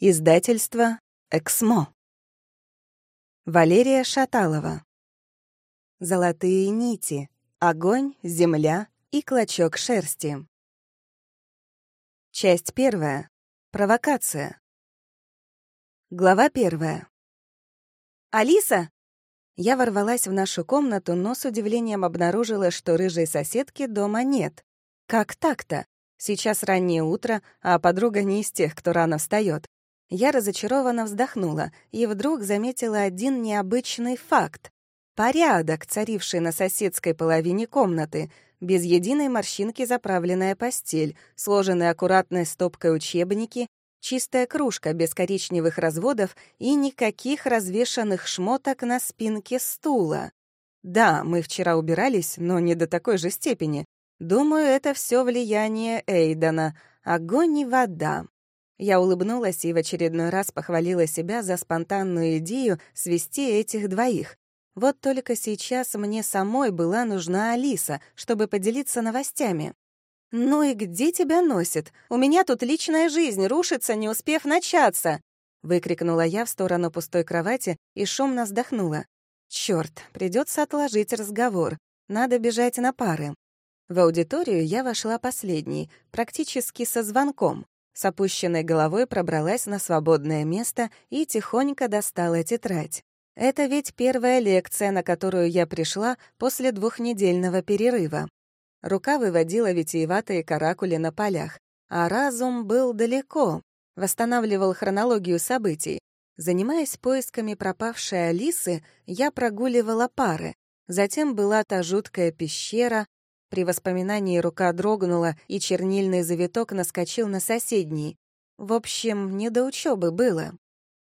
Издательство «Эксмо». Валерия Шаталова. «Золотые нити. Огонь, земля и клочок шерсти». Часть первая. Провокация. Глава первая. «Алиса!» Я ворвалась в нашу комнату, но с удивлением обнаружила, что рыжей соседки дома нет. Как так-то? Сейчас раннее утро, а подруга не из тех, кто рано встает. Я разочарованно вздохнула и вдруг заметила один необычный факт. Порядок, царивший на соседской половине комнаты, без единой морщинки заправленная постель, сложенные аккуратной стопкой учебники, чистая кружка без коричневых разводов и никаких развешанных шмоток на спинке стула. Да, мы вчера убирались, но не до такой же степени. Думаю, это все влияние Эйдана. Огонь и вода. Я улыбнулась и в очередной раз похвалила себя за спонтанную идею свести этих двоих. Вот только сейчас мне самой была нужна Алиса, чтобы поделиться новостями. «Ну и где тебя носит? У меня тут личная жизнь рушится, не успев начаться!» Выкрикнула я в сторону пустой кровати и шумно вздохнула. Черт, придется отложить разговор. Надо бежать на пары. В аудиторию я вошла последней, практически со звонком. С опущенной головой пробралась на свободное место и тихонько достала тетрадь. Это ведь первая лекция, на которую я пришла после двухнедельного перерыва. Рука выводила витиеватые каракули на полях, а разум был далеко, восстанавливал хронологию событий. Занимаясь поисками пропавшей Алисы, я прогуливала пары. Затем была та жуткая пещера, при воспоминании рука дрогнула, и чернильный завиток наскочил на соседний. В общем, не до учебы было.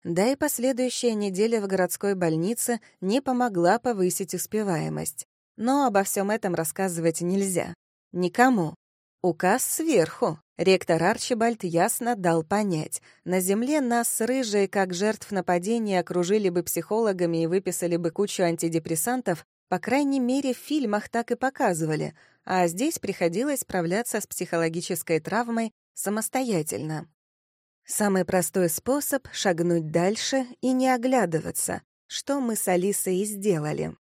Да и последующая неделя в городской больнице не помогла повысить успеваемость. Но обо всем этом рассказывать нельзя. Никому. Указ сверху. Ректор Арчибальд ясно дал понять. На земле нас, рыжие, как жертв нападения, окружили бы психологами и выписали бы кучу антидепрессантов, по крайней мере, в фильмах так и показывали, а здесь приходилось справляться с психологической травмой самостоятельно. Самый простой способ — шагнуть дальше и не оглядываться, что мы с Алисой и сделали.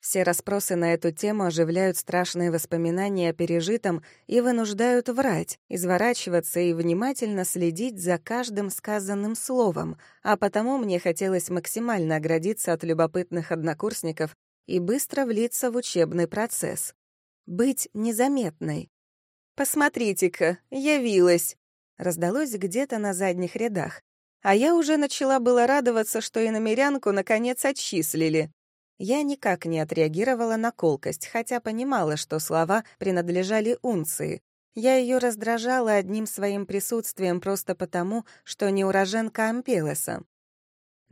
Все расспросы на эту тему оживляют страшные воспоминания о пережитом и вынуждают врать, изворачиваться и внимательно следить за каждым сказанным словом, а потому мне хотелось максимально оградиться от любопытных однокурсников и быстро влиться в учебный процесс. Быть незаметной. «Посмотрите-ка, явилась!» раздалось где-то на задних рядах. А я уже начала было радоваться, что и намерянку наконец отчислили. Я никак не отреагировала на колкость, хотя понимала, что слова принадлежали унции. Я ее раздражала одним своим присутствием просто потому, что не уроженка Ампелеса.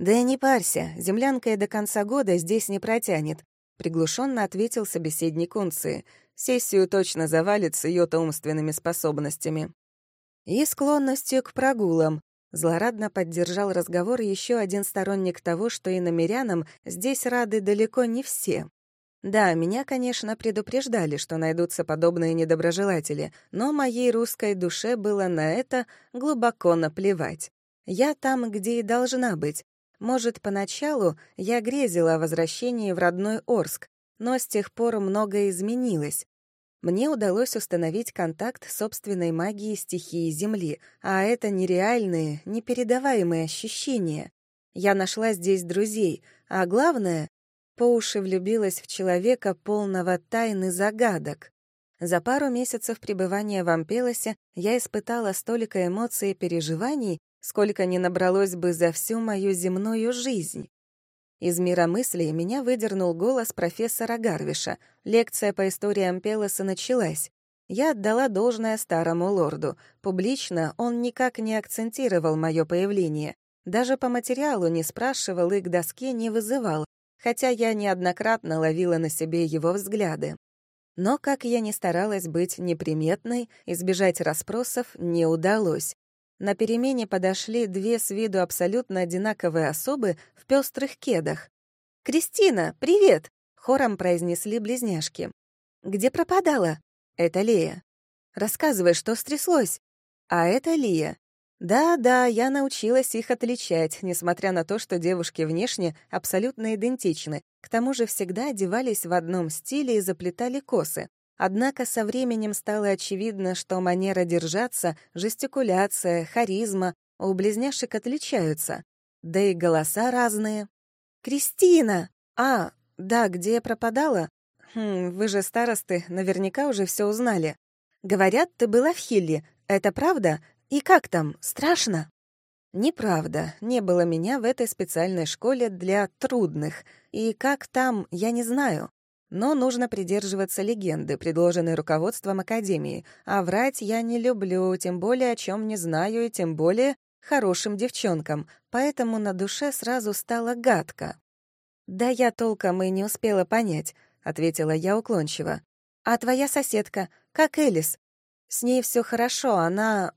«Да не парься, землянка и до конца года здесь не протянет», — приглушенно ответил собеседник Унции. «Сессию точно завалит с ее-то умственными способностями». «И склонностью к прогулам», — злорадно поддержал разговор еще один сторонник того, что и намерянам здесь рады далеко не все. Да, меня, конечно, предупреждали, что найдутся подобные недоброжелатели, но моей русской душе было на это глубоко наплевать. Я там, где и должна быть, может, поначалу я грезила о возвращении в родной Орск, но с тех пор многое изменилось. Мне удалось установить контакт с собственной магией стихии Земли, а это нереальные, непередаваемые ощущения. Я нашла здесь друзей, а главное, по уши влюбилась в человека, полного тайны загадок. За пару месяцев пребывания в Ампелосе я испытала столько эмоций и переживаний, сколько не набралось бы за всю мою земную жизнь. Из мира мыслей меня выдернул голос профессора Гарвиша. Лекция по истории Ампелоса началась. Я отдала должное старому лорду. Публично он никак не акцентировал мое появление. Даже по материалу не спрашивал и к доске не вызывал, хотя я неоднократно ловила на себе его взгляды. Но, как я ни старалась быть неприметной, избежать расспросов не удалось. На перемене подошли две с виду абсолютно одинаковые особы в пестрых кедах. «Кристина, привет!» — хором произнесли близняшки. «Где пропадала?» «Это Лея». «Рассказывай, что стряслось?» «А это Лия». Да-да, я научилась их отличать, несмотря на то, что девушки внешне абсолютно идентичны. К тому же всегда одевались в одном стиле и заплетали косы. Однако со временем стало очевидно, что манера держаться, жестикуляция, харизма у близняшек отличаются. Да и голоса разные. «Кристина! А, да, где я пропадала? Хм, вы же старосты, наверняка уже все узнали. Говорят, ты была в Хилле. Это правда? И как там, страшно?» Неправда, не было меня в этой специальной школе для трудных, и как там, я не знаю. Но нужно придерживаться легенды, предложенной руководством Академии, а врать я не люблю, тем более о чем не знаю, и тем более хорошим девчонкам, поэтому на душе сразу стало гадко. «Да я толком и не успела понять», — ответила я уклончиво. «А твоя соседка, как Элис? С ней все хорошо, она,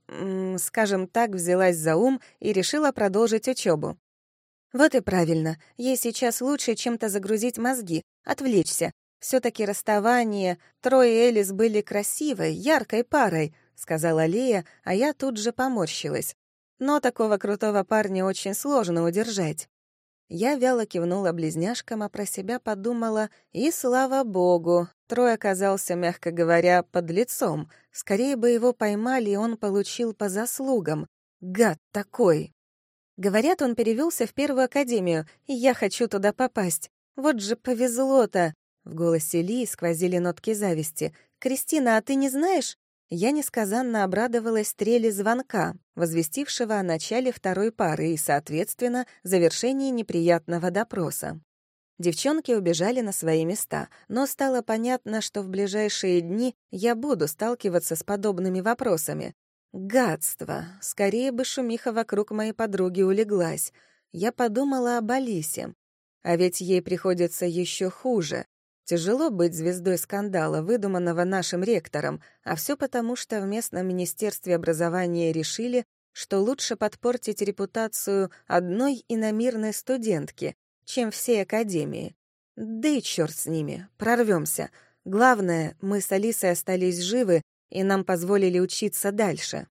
скажем так, взялась за ум и решила продолжить учебу. Вот и правильно, ей сейчас лучше чем-то загрузить мозги, отвлечься. Все таки расставание, трое Элис были красивой, яркой парой, сказала Лея, а я тут же поморщилась. Но такого крутого парня очень сложно удержать. Я вяло кивнула близняшкам, а про себя подумала, и слава богу, Трой оказался, мягко говоря, под лицом. Скорее бы его поймали, и он получил по заслугам. Гад такой. Говорят, он перевелся в первую академию, и я хочу туда попасть. Вот же повезло-то. В голосе Ли сквозили нотки зависти. «Кристина, а ты не знаешь?» Я несказанно обрадовалась стреле звонка, возвестившего о начале второй пары и, соответственно, завершении неприятного допроса. Девчонки убежали на свои места, но стало понятно, что в ближайшие дни я буду сталкиваться с подобными вопросами. Гадство! Скорее бы шумиха вокруг моей подруги улеглась. Я подумала об Алисе. А ведь ей приходится еще хуже. Тяжело быть звездой скандала, выдуманного нашим ректором, а все потому, что в местном министерстве образования решили, что лучше подпортить репутацию одной иномирной студентки, чем всей Академии. Да и черт с ними, прорвемся. Главное, мы с Алисой остались живы, и нам позволили учиться дальше.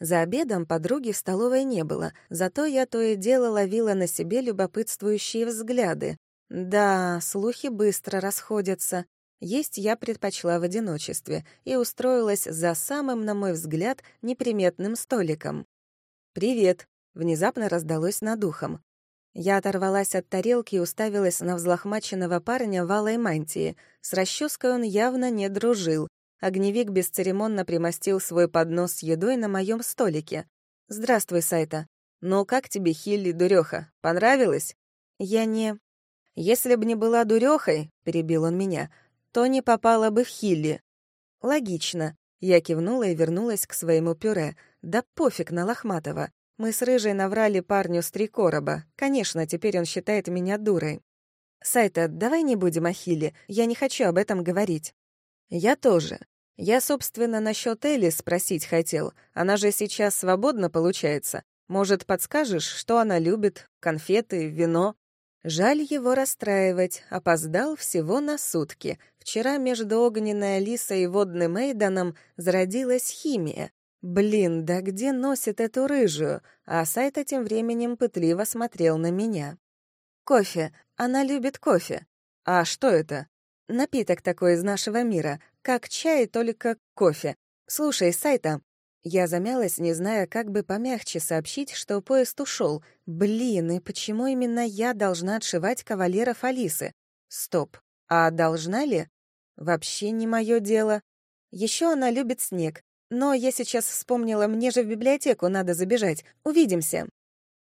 За обедом подруги в столовой не было, зато я то и дело ловила на себе любопытствующие взгляды. Да, слухи быстро расходятся. Есть я предпочла в одиночестве и устроилась за самым, на мой взгляд, неприметным столиком. «Привет!» — внезапно раздалось над ухом. Я оторвалась от тарелки и уставилась на взлохмаченного парня в алой мантии. С расческой он явно не дружил. Огневик бесцеремонно примостил свой поднос с едой на моем столике. «Здравствуй, Сайта. Ну, как тебе, Хилли, дуреха? Понравилось?» «Я не...» «Если б не была дурехой», — перебил он меня, — «то не попала бы в Хилли». «Логично». Я кивнула и вернулась к своему пюре. «Да пофиг на Лохматова. Мы с Рыжей наврали парню с три короба. Конечно, теперь он считает меня дурой. Сайта, давай не будем о Хиле. Я не хочу об этом говорить. Я тоже. Я, собственно, насчет Элли спросить хотел. Она же сейчас свободна, получается. Может, подскажешь, что она любит? Конфеты, вино? Жаль его расстраивать. Опоздал всего на сутки. Вчера между огненной Алисой и водным Эйданом зародилась химия. Блин, да где носит эту рыжую? А Сайта тем временем пытливо смотрел на меня. Кофе. Она любит кофе. А что это? Напиток такой из нашего мира. Как чай, только кофе. Слушай, Сайта. Я замялась, не зная, как бы помягче сообщить, что поезд ушел. Блин, и почему именно я должна отшивать кавалеров Алисы? Стоп. А должна ли? Вообще не мое дело. Еще она любит снег. Но я сейчас вспомнила, мне же в библиотеку надо забежать. Увидимся».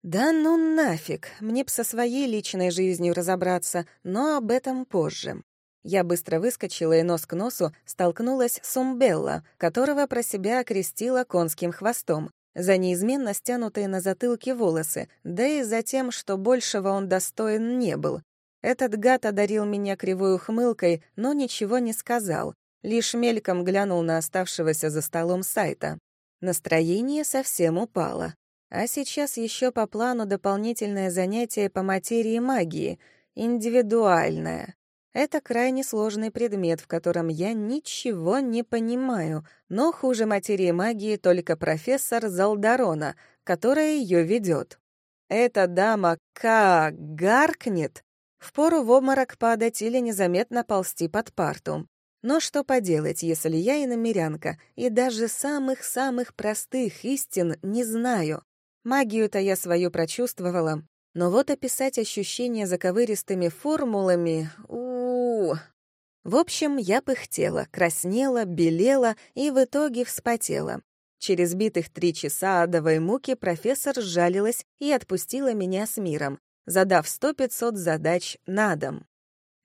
«Да ну нафиг, мне б со своей личной жизнью разобраться, но об этом позже». Я быстро выскочила и нос к носу столкнулась с Умбелла, которого про себя окрестила конским хвостом, за неизменно стянутые на затылке волосы, да и за тем, что большего он достоин не был. Этот гад одарил меня кривой ухмылкой, но ничего не сказал, Лишь мельком глянул на оставшегося за столом сайта. Настроение совсем упало. А сейчас еще по плану дополнительное занятие по материи магии, индивидуальное. Это крайне сложный предмет, в котором я ничего не понимаю, но хуже материи магии только профессор Залдарона. которая ее ведет. Эта дама как гаркнет, впору в обморок падать или незаметно ползти под парту. Но что поделать, если я и намерянка, и даже самых-самых простых истин не знаю. Магию-то я свою прочувствовала, но вот описать ощущения заковыристыми формулами... у, В общем, я пыхтела, краснела, белела и в итоге вспотела. Через битых три часа адовой муки профессор сжалилась и отпустила меня с миром, задав сто пятьсот задач на дом.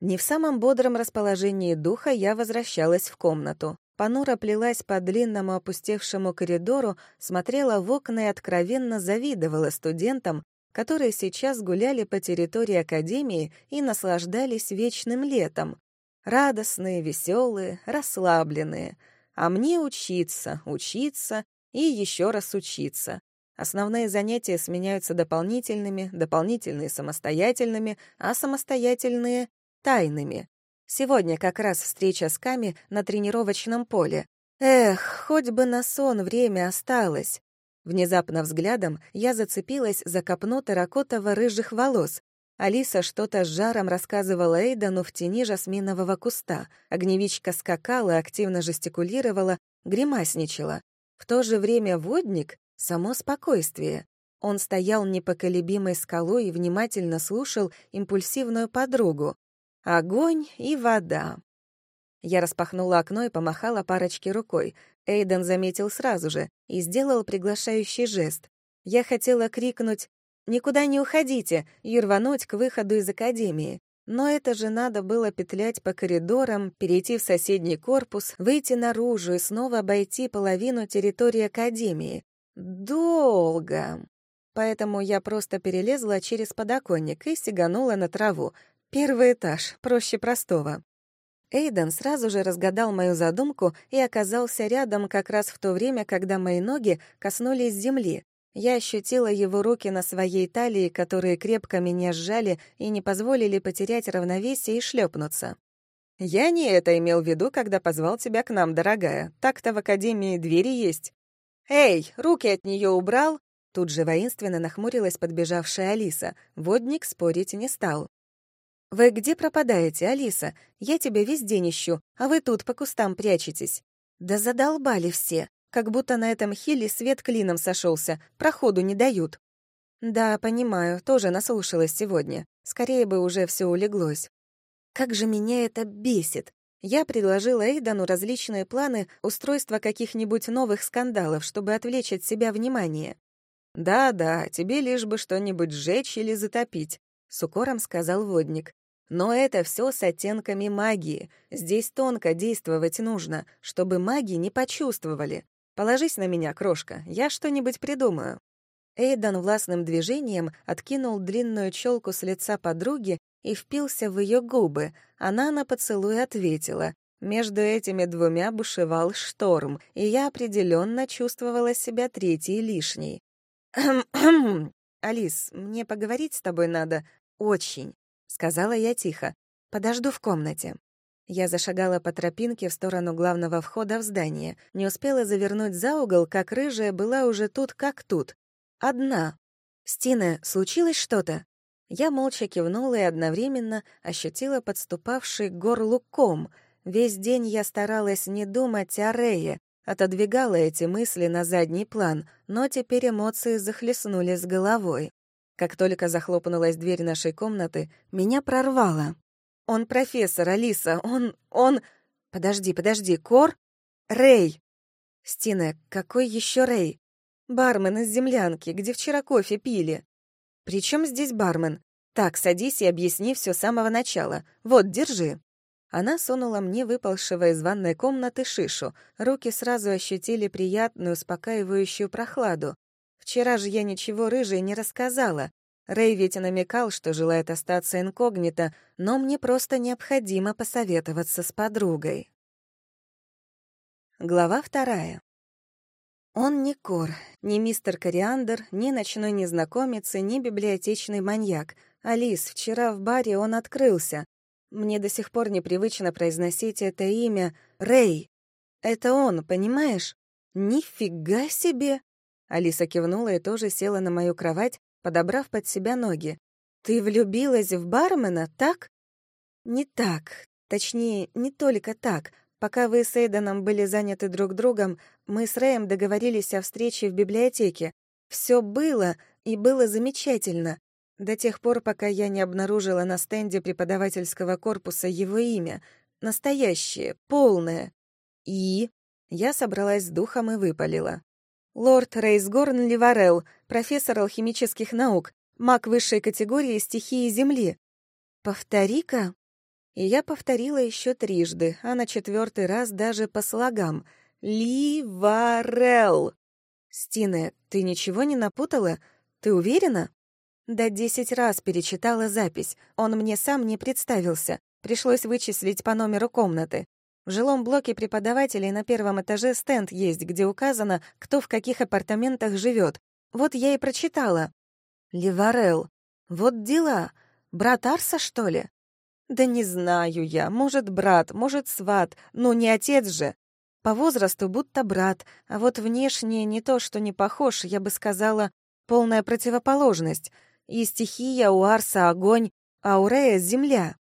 Не в самом бодром расположении духа я возвращалась в комнату. Понуро плелась по длинному опустевшему коридору, смотрела в окна и откровенно завидовала студентам, которые сейчас гуляли по территории Академии и наслаждались вечным летом. Радостные, веселые, расслабленные. А мне учиться, учиться и еще раз учиться. Основные занятия сменяются дополнительными, дополнительные самостоятельными, а самостоятельные — тайными. Сегодня как раз встреча с Ками на тренировочном поле. Эх, хоть бы на сон время осталось. Внезапно взглядом я зацепилась за копну терракотово-рыжих волос. Алиса что-то с жаром рассказывала Эйдану в тени жасминового куста. Огневичка скакала, активно жестикулировала, гримасничала. В то же время водник — само спокойствие. Он стоял непоколебимой скалой и внимательно слушал импульсивную подругу. Огонь и вода. Я распахнула окно и помахала парочке рукой. Эйден заметил сразу же и сделал приглашающий жест. Я хотела крикнуть «Никуда не уходите!» и рвануть к выходу из академии. Но это же надо было петлять по коридорам, перейти в соседний корпус, выйти наружу и снова обойти половину территории академии. Долго. Поэтому я просто перелезла через подоконник и сиганула на траву, Первый этаж, проще простого. Эйден сразу же разгадал мою задумку и оказался рядом как раз в то время, когда мои ноги коснулись земли. Я ощутила его руки на своей талии, которые крепко меня сжали и не позволили потерять равновесие и шлепнуться. «Я не это имел в виду, когда позвал тебя к нам, дорогая. Так-то в Академии двери есть». «Эй, руки от нее убрал?» Тут же воинственно нахмурилась подбежавшая Алиса. Водник спорить не стал. «Вы где пропадаете, Алиса? Я тебя весь день ищу, а вы тут по кустам прячетесь». «Да задолбали все, как будто на этом хиле свет клином сошелся, проходу не дают». «Да, понимаю, тоже наслушалась сегодня. Скорее бы уже все улеглось». «Как же меня это бесит!» Я предложила Эйдану различные планы устройства каких-нибудь новых скандалов, чтобы отвлечь от себя внимание. «Да-да, тебе лишь бы что-нибудь сжечь или затопить», — с укором сказал водник. Но это все с оттенками магии. Здесь тонко действовать нужно, чтобы маги не почувствовали. Положись на меня, крошка, я что-нибудь придумаю». Эйдан властным движением откинул длинную челку с лица подруги и впился в ее губы. Она на поцелуй ответила. Между этими двумя бушевал шторм, и я определенно чувствовала себя третьей лишней. «Алис, мне поговорить с тобой надо. Очень» сказала я тихо. «Подожду в комнате». Я зашагала по тропинке в сторону главного входа в здание. Не успела завернуть за угол, как рыжая была уже тут как тут. Одна. «Стина, случилось что-то?» Я молча кивнула и одновременно ощутила подступавший к горлу ком. Весь день я старалась не думать о Рее, отодвигала эти мысли на задний план, но теперь эмоции захлестнули с головой. Как только захлопнулась дверь нашей комнаты, меня прорвало. «Он профессор, Алиса, он... он...» «Подожди, подожди, Кор?» «Рэй!» «Стина, какой еще Рэй?» «Бармен из землянки, где вчера кофе пили». «При чем здесь бармен?» «Так, садись и объясни все с самого начала. Вот, держи». Она сунула мне выпалшего из ванной комнаты шишу. Руки сразу ощутили приятную, успокаивающую прохладу. Вчера же я ничего рыжей не рассказала. Рэй ведь намекал, что желает остаться инкогнито, но мне просто необходимо посоветоваться с подругой. Глава вторая. Он не Кор, не мистер Кориандр, ни ночной незнакомец и ни библиотечный маньяк. Алис, вчера в баре он открылся. Мне до сих пор непривычно произносить это имя Рэй. Это он, понимаешь? Нифига себе! Алиса кивнула и тоже села на мою кровать, подобрав под себя ноги. «Ты влюбилась в бармена, так?» «Не так. Точнее, не только так. Пока вы с Эйденом были заняты друг другом, мы с Рэем договорились о встрече в библиотеке. Все было, и было замечательно. До тех пор, пока я не обнаружила на стенде преподавательского корпуса его имя. Настоящее, полное. И... Я собралась с духом и выпалила. Лорд Рейсгорн Ливарел, профессор алхимических наук, маг высшей категории стихии Земли. Повтори-ка. И я повторила еще трижды, а на четвертый раз даже по слогам. Ливарел. Стине, ты ничего не напутала? Ты уверена? Да десять раз перечитала запись. Он мне сам не представился. Пришлось вычислить по номеру комнаты. В жилом блоке преподавателей на первом этаже стенд есть, где указано, кто в каких апартаментах живет. Вот я и прочитала. Ливарел. Вот дела. Брат Арса, что ли? Да не знаю я. Может, брат, может, сват. Ну, не отец же. По возрасту будто брат, а вот внешне не то, что не похож, я бы сказала, полная противоположность. И стихия у Арса — огонь, а у Рея — земля.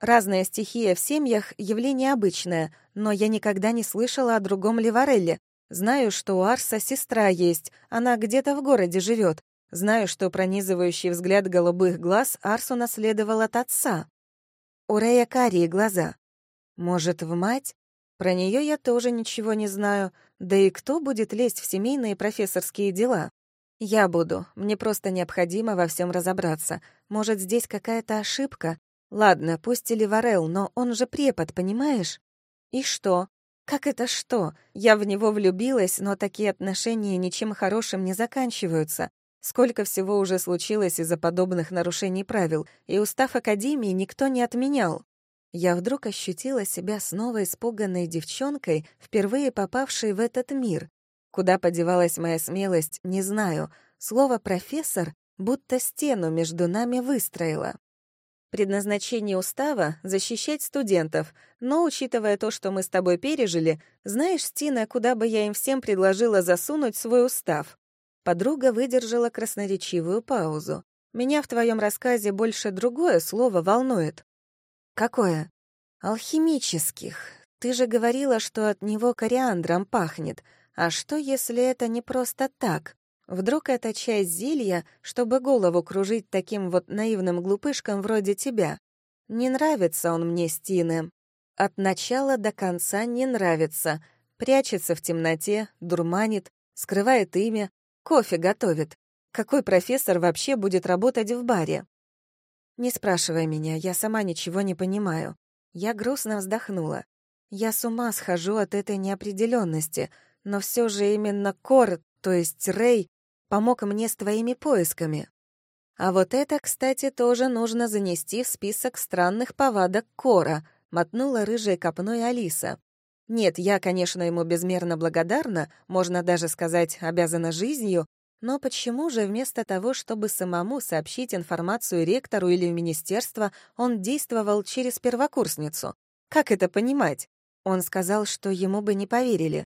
Разная стихия в семьях — явление обычное, но я никогда не слышала о другом Ливарелле. Знаю, что у Арса сестра есть, она где-то в городе живет. Знаю, что пронизывающий взгляд голубых глаз Арсу наследовал от отца. У Рея карие глаза. Может, в мать? Про нее я тоже ничего не знаю. Да и кто будет лезть в семейные профессорские дела? Я буду. Мне просто необходимо во всем разобраться. Может, здесь какая-то ошибка? Ладно, пусть и Ливарел, но он же препод, понимаешь? И что? Как это что? Я в него влюбилась, но такие отношения ничем хорошим не заканчиваются. Сколько всего уже случилось из-за подобных нарушений правил, и устав Академии никто не отменял. Я вдруг ощутила себя снова испуганной девчонкой, впервые попавшей в этот мир. Куда подевалась моя смелость, не знаю. Слово «профессор» будто стену между нами выстроило. Предназначение устава — защищать студентов, но, учитывая то, что мы с тобой пережили, знаешь, Стина, куда бы я им всем предложила засунуть свой устав? Подруга выдержала красноречивую паузу. Меня в твоем рассказе больше другое слово волнует. Какое? Алхимических. Ты же говорила, что от него кориандром пахнет. А что, если это не просто так? Вдруг это часть зелья, чтобы голову кружить таким вот наивным глупышкам вроде тебя? Не нравится он мне, Стины. От начала до конца не нравится. Прячется в темноте, дурманит, скрывает имя, кофе готовит. Какой профессор вообще будет работать в баре? Не спрашивай меня, я сама ничего не понимаю. Я грустно вздохнула. Я с ума схожу от этой неопределенности, но все же именно Кор, то есть Рэй, помог мне с твоими поисками. А вот это, кстати, тоже нужно занести в список странных повадок Кора, мотнула рыжей копной Алиса. Нет, я, конечно, ему безмерно благодарна, можно даже сказать, обязана жизнью, но почему же вместо того, чтобы самому сообщить информацию ректору или в министерство, он действовал через первокурсницу? Как это понимать? Он сказал, что ему бы не поверили.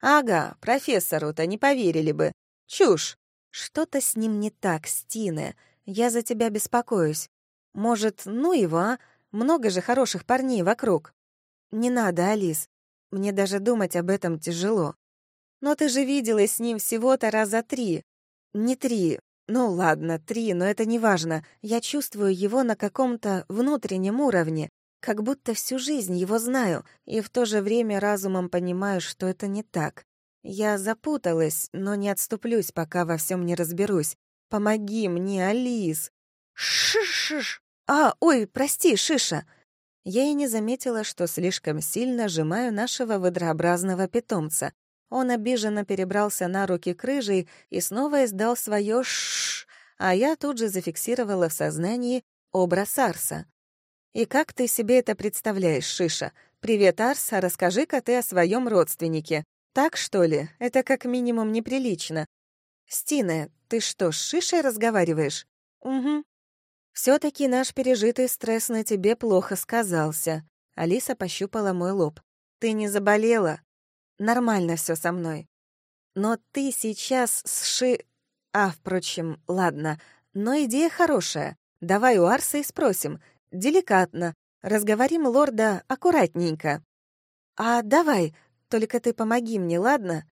Ага, профессору-то не поверили бы. Чушь! Что-то с ним не так, Стине. Я за тебя беспокоюсь. Может, ну его, а? Много же хороших парней вокруг. Не надо, Алис. Мне даже думать об этом тяжело. Но ты же виделась с ним всего-то раза три. Не три. Ну ладно, три, но это не важно. Я чувствую его на каком-то внутреннем уровне, как будто всю жизнь его знаю, и в то же время разумом понимаю, что это не так. Я запуталась, но не отступлюсь, пока во всем не разберусь. Помоги мне, Алис. Шиш. А, ой, прости, Шиша. Я и не заметила, что слишком сильно сжимаю нашего выдрообразного питомца. Он обиженно перебрался на руки к рыжей и снова издал свое «шш», а я тут же зафиксировала в сознании образ Арса. «И как ты себе это представляешь, Шиша? Привет, Арс, а расскажи-ка ты о своем родственнике. Так, что ли? Это как минимум неприлично. Стина, ты что, с Шишей разговариваешь? Угу. все таки наш пережитый стресс на тебе плохо сказался. Алиса пощупала мой лоб. Ты не заболела? Нормально все со мной. но ты сейчас сши... А, впрочем, ладно. Но идея хорошая. Давай у Арса и спросим. Деликатно. Разговорим лорда аккуратненько. А давай, только ты помоги мне, ладно?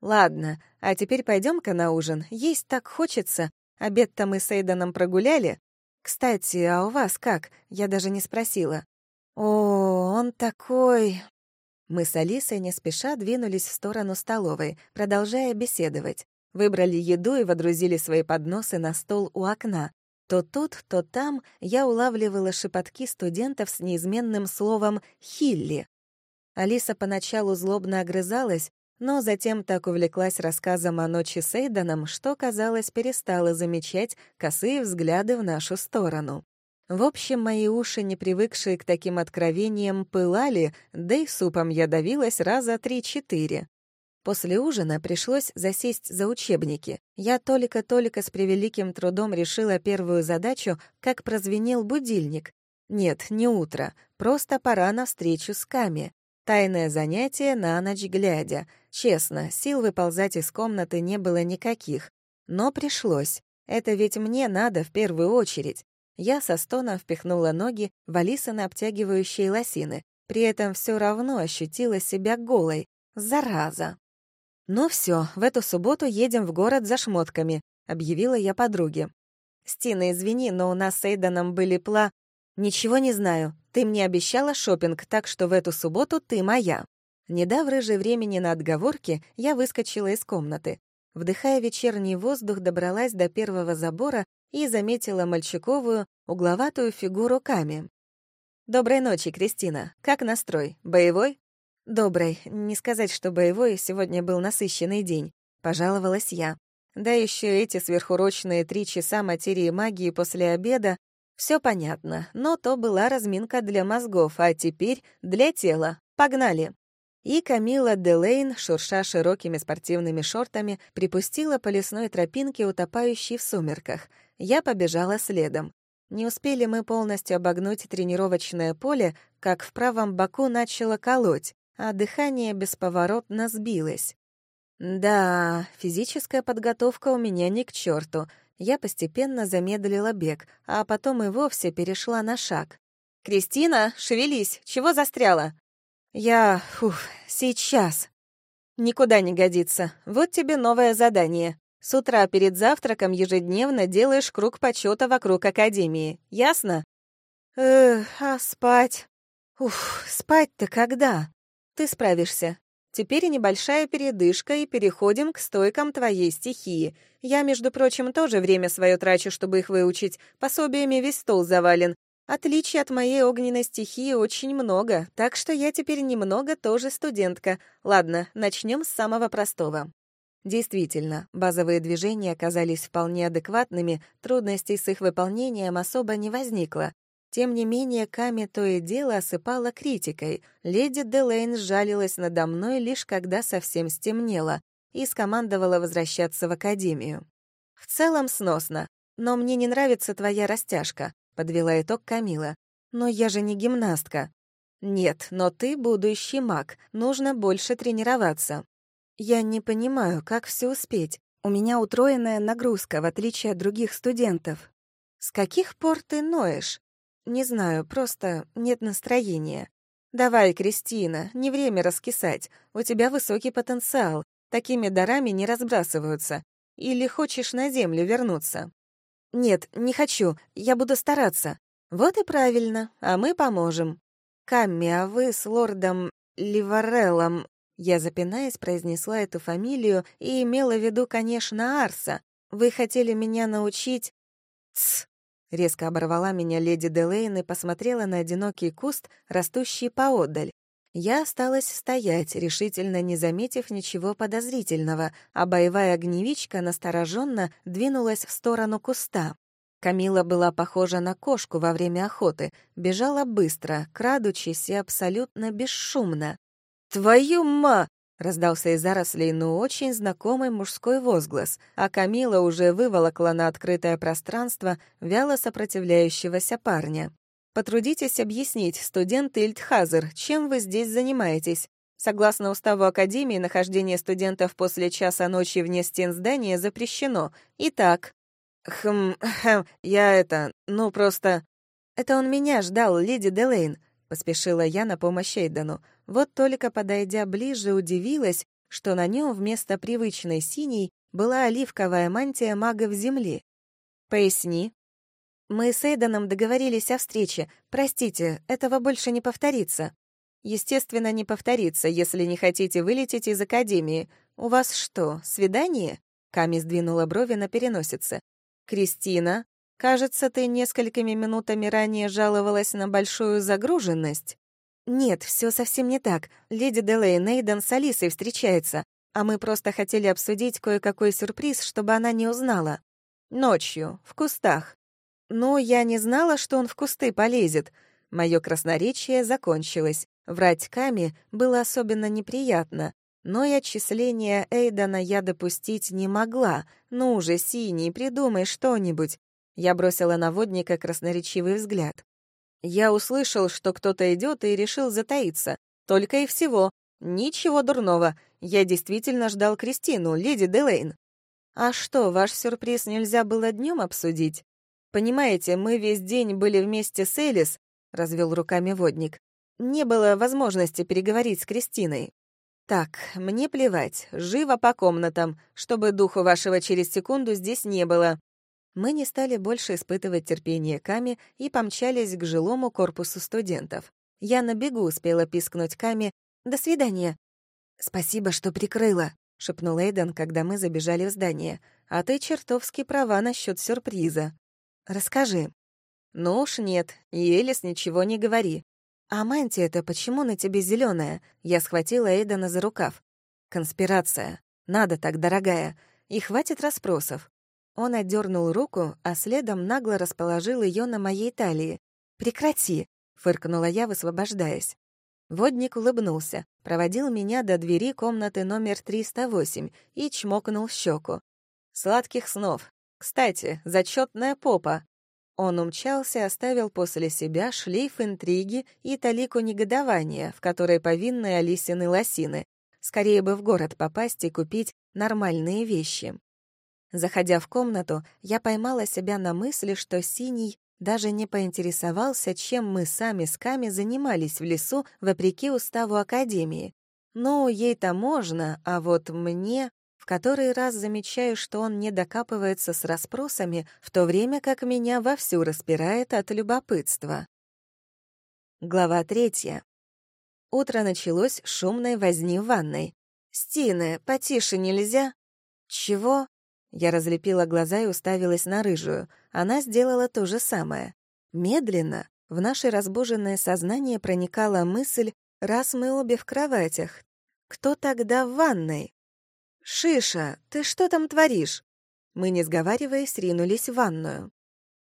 Ладно, а теперь пойдем-ка на ужин. Есть так хочется. Обед-то мы с Эйданом прогуляли. Кстати, а у вас как? Я даже не спросила. О, он такой... Мы с Алисой не спеша двинулись в сторону столовой, продолжая беседовать. Выбрали еду и водрузили свои подносы на стол у окна. То тут, то там я улавливала шепотки студентов с неизменным словом «хилли». Алиса поначалу злобно огрызалась, но затем так увлеклась рассказом о ночи с Эйданом, что, казалось, перестала замечать косые взгляды в нашу сторону. В общем, мои уши, не привыкшие к таким откровениям, пылали, да и супом я давилась раза три-четыре. После ужина пришлось засесть за учебники. Я только-только с превеликим трудом решила первую задачу, как прозвенел будильник. Нет, не утро, просто пора на встречу с Ками. Тайное занятие на ночь глядя. Честно, сил выползать из комнаты не было никаких. Но пришлось. Это ведь мне надо в первую очередь. Я со стоном впихнула ноги в Алисаны обтягивающие лосины, при этом все равно ощутила себя голой. Зараза! «Ну все, в эту субботу едем в город за шмотками», — объявила я подруге. «Стина, извини, но у нас с Эйданом были пла...» «Ничего не знаю. Ты мне обещала шопинг, так что в эту субботу ты моя». Не дав рыжей времени на отговорки, я выскочила из комнаты. Вдыхая вечерний воздух, добралась до первого забора и заметила мальчиковую, угловатую фигуру Ками. «Доброй ночи, Кристина. Как настрой? Боевой?» «Добрый. Не сказать, что боевой, сегодня был насыщенный день», — пожаловалась я. Да еще эти сверхурочные три часа материи магии после обеда. Все понятно, но то была разминка для мозгов, а теперь для тела. Погнали! И Камила Делейн, шурша широкими спортивными шортами, припустила по лесной тропинке, утопающей в сумерках. Я побежала следом. Не успели мы полностью обогнуть тренировочное поле, как в правом боку начало колоть, а дыхание бесповоротно сбилось. Да, физическая подготовка у меня не к черту. Я постепенно замедлила бег, а потом и вовсе перешла на шаг. «Кристина, шевелись! Чего застряла?» «Я... фух, сейчас». «Никуда не годится. Вот тебе новое задание. С утра перед завтраком ежедневно делаешь круг почета вокруг Академии. Ясно? Эх, а спать? Уф, спать-то когда? Ты справишься. Теперь небольшая передышка, и переходим к стойкам твоей стихии. Я, между прочим, тоже время свое трачу, чтобы их выучить. Пособиями весь стол завален. Отличий от моей огненной стихии очень много, так что я теперь немного тоже студентка. Ладно, начнем с самого простого. Действительно, базовые движения оказались вполне адекватными, трудностей с их выполнением особо не возникло. Тем не менее, Ками то и дело осыпала критикой. Леди Делейн сжалилась надо мной лишь когда совсем стемнело и скомандовала возвращаться в академию. «В целом сносно, но мне не нравится твоя растяжка», — подвела итог Камила. «Но я же не гимнастка». «Нет, но ты будущий маг, нужно больше тренироваться». Я не понимаю, как все успеть. У меня утроенная нагрузка, в отличие от других студентов. С каких пор ты ноешь? Не знаю, просто нет настроения. Давай, Кристина, не время раскисать. У тебя высокий потенциал. Такими дарами не разбрасываются. Или хочешь на землю вернуться? Нет, не хочу. Я буду стараться. Вот и правильно, а мы поможем. Камми, а вы с лордом Ливареллом я, запинаясь, произнесла эту фамилию и имела в виду, конечно, Арса. Вы хотели меня научить... Тсс! Резко оборвала меня леди Делейн и посмотрела на одинокий куст, растущий поодаль. Я осталась стоять, решительно не заметив ничего подозрительного, а боевая огневичка настороженно двинулась в сторону куста. Камила была похожа на кошку во время охоты, бежала быстро, крадучись и абсолютно бесшумно. «Твою ма!» — раздался из зарослей, ну, очень знакомый мужской возглас, а Камила уже выволокла на открытое пространство вяло сопротивляющегося парня. «Потрудитесь объяснить, студент Ильдхазер, чем вы здесь занимаетесь?» Согласно уставу Академии, нахождение студентов после часа ночи вне стен здания запрещено. Итак... Хм, хм, я это, ну просто... Это он меня ждал, леди Делейн, поспешила я на помощь Эйдену. Вот только подойдя ближе, удивилась, что на нем вместо привычной синей была оливковая мантия магов Земли. «Поясни». «Мы с Эйденом договорились о встрече. Простите, этого больше не повторится». Естественно, не повторится, если не хотите вылететь из Академии. У вас что, свидание?» Ками сдвинула брови на переносице. «Кристина, кажется, ты несколькими минутами ранее жаловалась на большую загруженность». «Нет, все совсем не так. Леди Делей Нейден с Алисой встречается, а мы просто хотели обсудить кое-какой сюрприз, чтобы она не узнала. Ночью, в кустах. Ну, я не знала, что он в кусты полезет. Мое красноречие закончилось. Врать Ками было особенно неприятно, но и отчисления Эйдана я допустить не могла. Ну уже, Синий, придумай что-нибудь. Я бросила на водника красноречивый взгляд. Я услышал, что кто-то идет, и решил затаиться. Только и всего. Ничего дурного. Я действительно ждал Кристину, леди Делейн. А что, ваш сюрприз нельзя было днем обсудить? Понимаете, мы весь день были вместе с Элис, развел руками водник не было возможности переговорить с Кристиной. Так, мне плевать, живо по комнатам, чтобы духу вашего через секунду здесь не было. Мы не стали больше испытывать терпение Ками и помчались к жилому корпусу студентов. Я на бегу успела пискнуть Ками «До свидания». «Спасибо, что прикрыла», — шепнул Эйден, когда мы забежали в здание. «А ты чертовски права насчет сюрприза. Расскажи». «Ну уж нет, Елис ничего не говори. «А мантия-то почему на тебе зеленая? Я схватила Эйдана за рукав. «Конспирация. Надо так, дорогая. И хватит расспросов». Он отдернул руку, а следом нагло расположил ее на моей талии. «Прекрати!» — фыркнула я, высвобождаясь. Водник улыбнулся, проводил меня до двери комнаты номер 308 и чмокнул щеку. «Сладких снов. Кстати, зачетная попа. Он умчался, оставил после себя шлейф интриги и талику негодования, в которой повинны Алисины лосины. Скорее бы в город попасть и купить нормальные вещи. Заходя в комнату, я поймала себя на мысли, что Синий даже не поинтересовался, чем мы сами с Ками занимались в лесу, вопреки уставу Академии. Ну, ей-то можно, а вот мне в который раз замечаю, что он не докапывается с расспросами, в то время как меня вовсю распирает от любопытства. Глава третья. Утро началось шумной возни в ванной. «Стины, потише нельзя?» «Чего?» Я разлепила глаза и уставилась на рыжую. Она сделала то же самое. Медленно в наше разбуженное сознание проникала мысль, раз мы обе в кроватях. Кто тогда в ванной? «Шиша, ты что там творишь?» Мы, не сговариваясь, ринулись в ванную.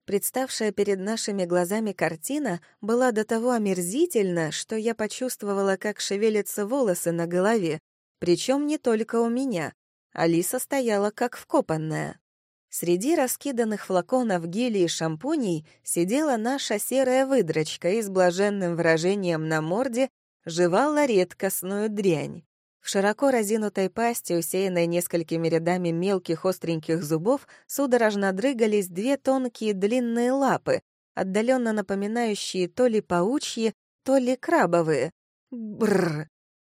Представшая перед нашими глазами картина была до того омерзительна, что я почувствовала, как шевелятся волосы на голове, причем не только у меня. Алиса стояла как вкопанная. Среди раскиданных флаконов гелей и шампуней сидела наша серая выдрочка и с блаженным выражением на морде жевала редкостную дрянь. В широко разинутой пасти, усеянной несколькими рядами мелких остреньких зубов, судорожно дрыгались две тонкие длинные лапы, отдаленно напоминающие то ли паучьи, то ли крабовые. Бррр.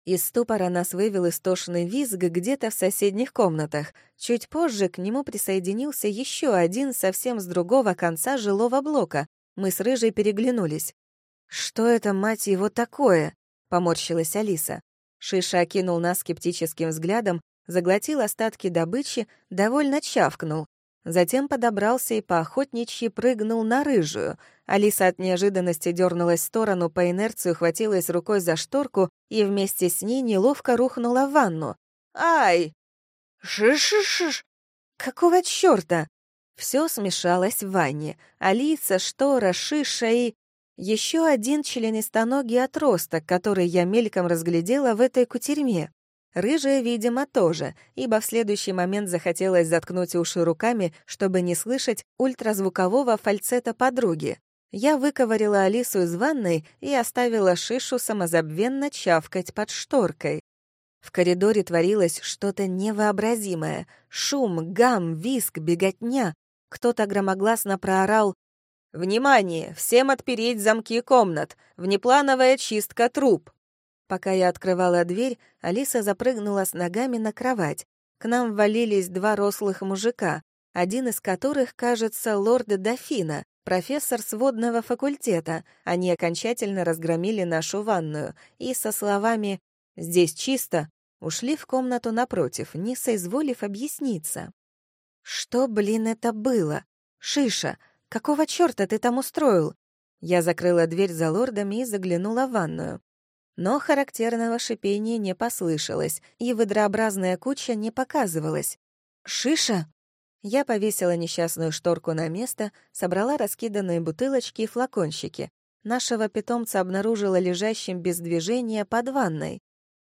Из ступора нас вывел истошный визг где-то в соседних комнатах. Чуть позже к нему присоединился еще один совсем с другого конца жилого блока. Мы с Рыжей переглянулись. «Что это, мать его, такое?» — поморщилась Алиса. Шиша окинул нас скептическим взглядом, заглотил остатки добычи, довольно чавкнул. Затем подобрался и поохотничьи прыгнул на рыжую. Алиса от неожиданности дернулась в сторону, по инерции ухватилась рукой за шторку и вместе с ней неловко рухнула в ванну. «Ай!» «Шиш-шиш-шиш!» «Какого чёрта?» Все смешалось в ванне. Алиса, штора, шиша и... Еще один членистоногий отросток, который я мельком разглядела в этой кутерьме. Рыжая, видимо, тоже, ибо в следующий момент захотелось заткнуть уши руками, чтобы не слышать ультразвукового фальцета подруги. Я выковырила Алису из ванной и оставила Шишу самозабвенно чавкать под шторкой. В коридоре творилось что-то невообразимое. Шум, гам, виск, беготня. Кто-то громогласно проорал «Внимание! Всем отпереть замки комнат! Внеплановая чистка труб!» Пока я открывала дверь, Алиса запрыгнула с ногами на кровать. К нам ввалились два рослых мужика, один из которых, кажется, лорд Дофина, профессор сводного факультета. Они окончательно разгромили нашу ванную и со словами «Здесь чисто» ушли в комнату напротив, не соизволив объясниться. «Что, блин, это было? Шиша, какого чёрта ты там устроил?» Я закрыла дверь за лордами и заглянула в ванную. Но характерного шипения не послышалось, и выдрообразная куча не показывалась. «Шиша?» Я повесила несчастную шторку на место, собрала раскиданные бутылочки и флакончики. Нашего питомца обнаружила лежащим без движения под ванной.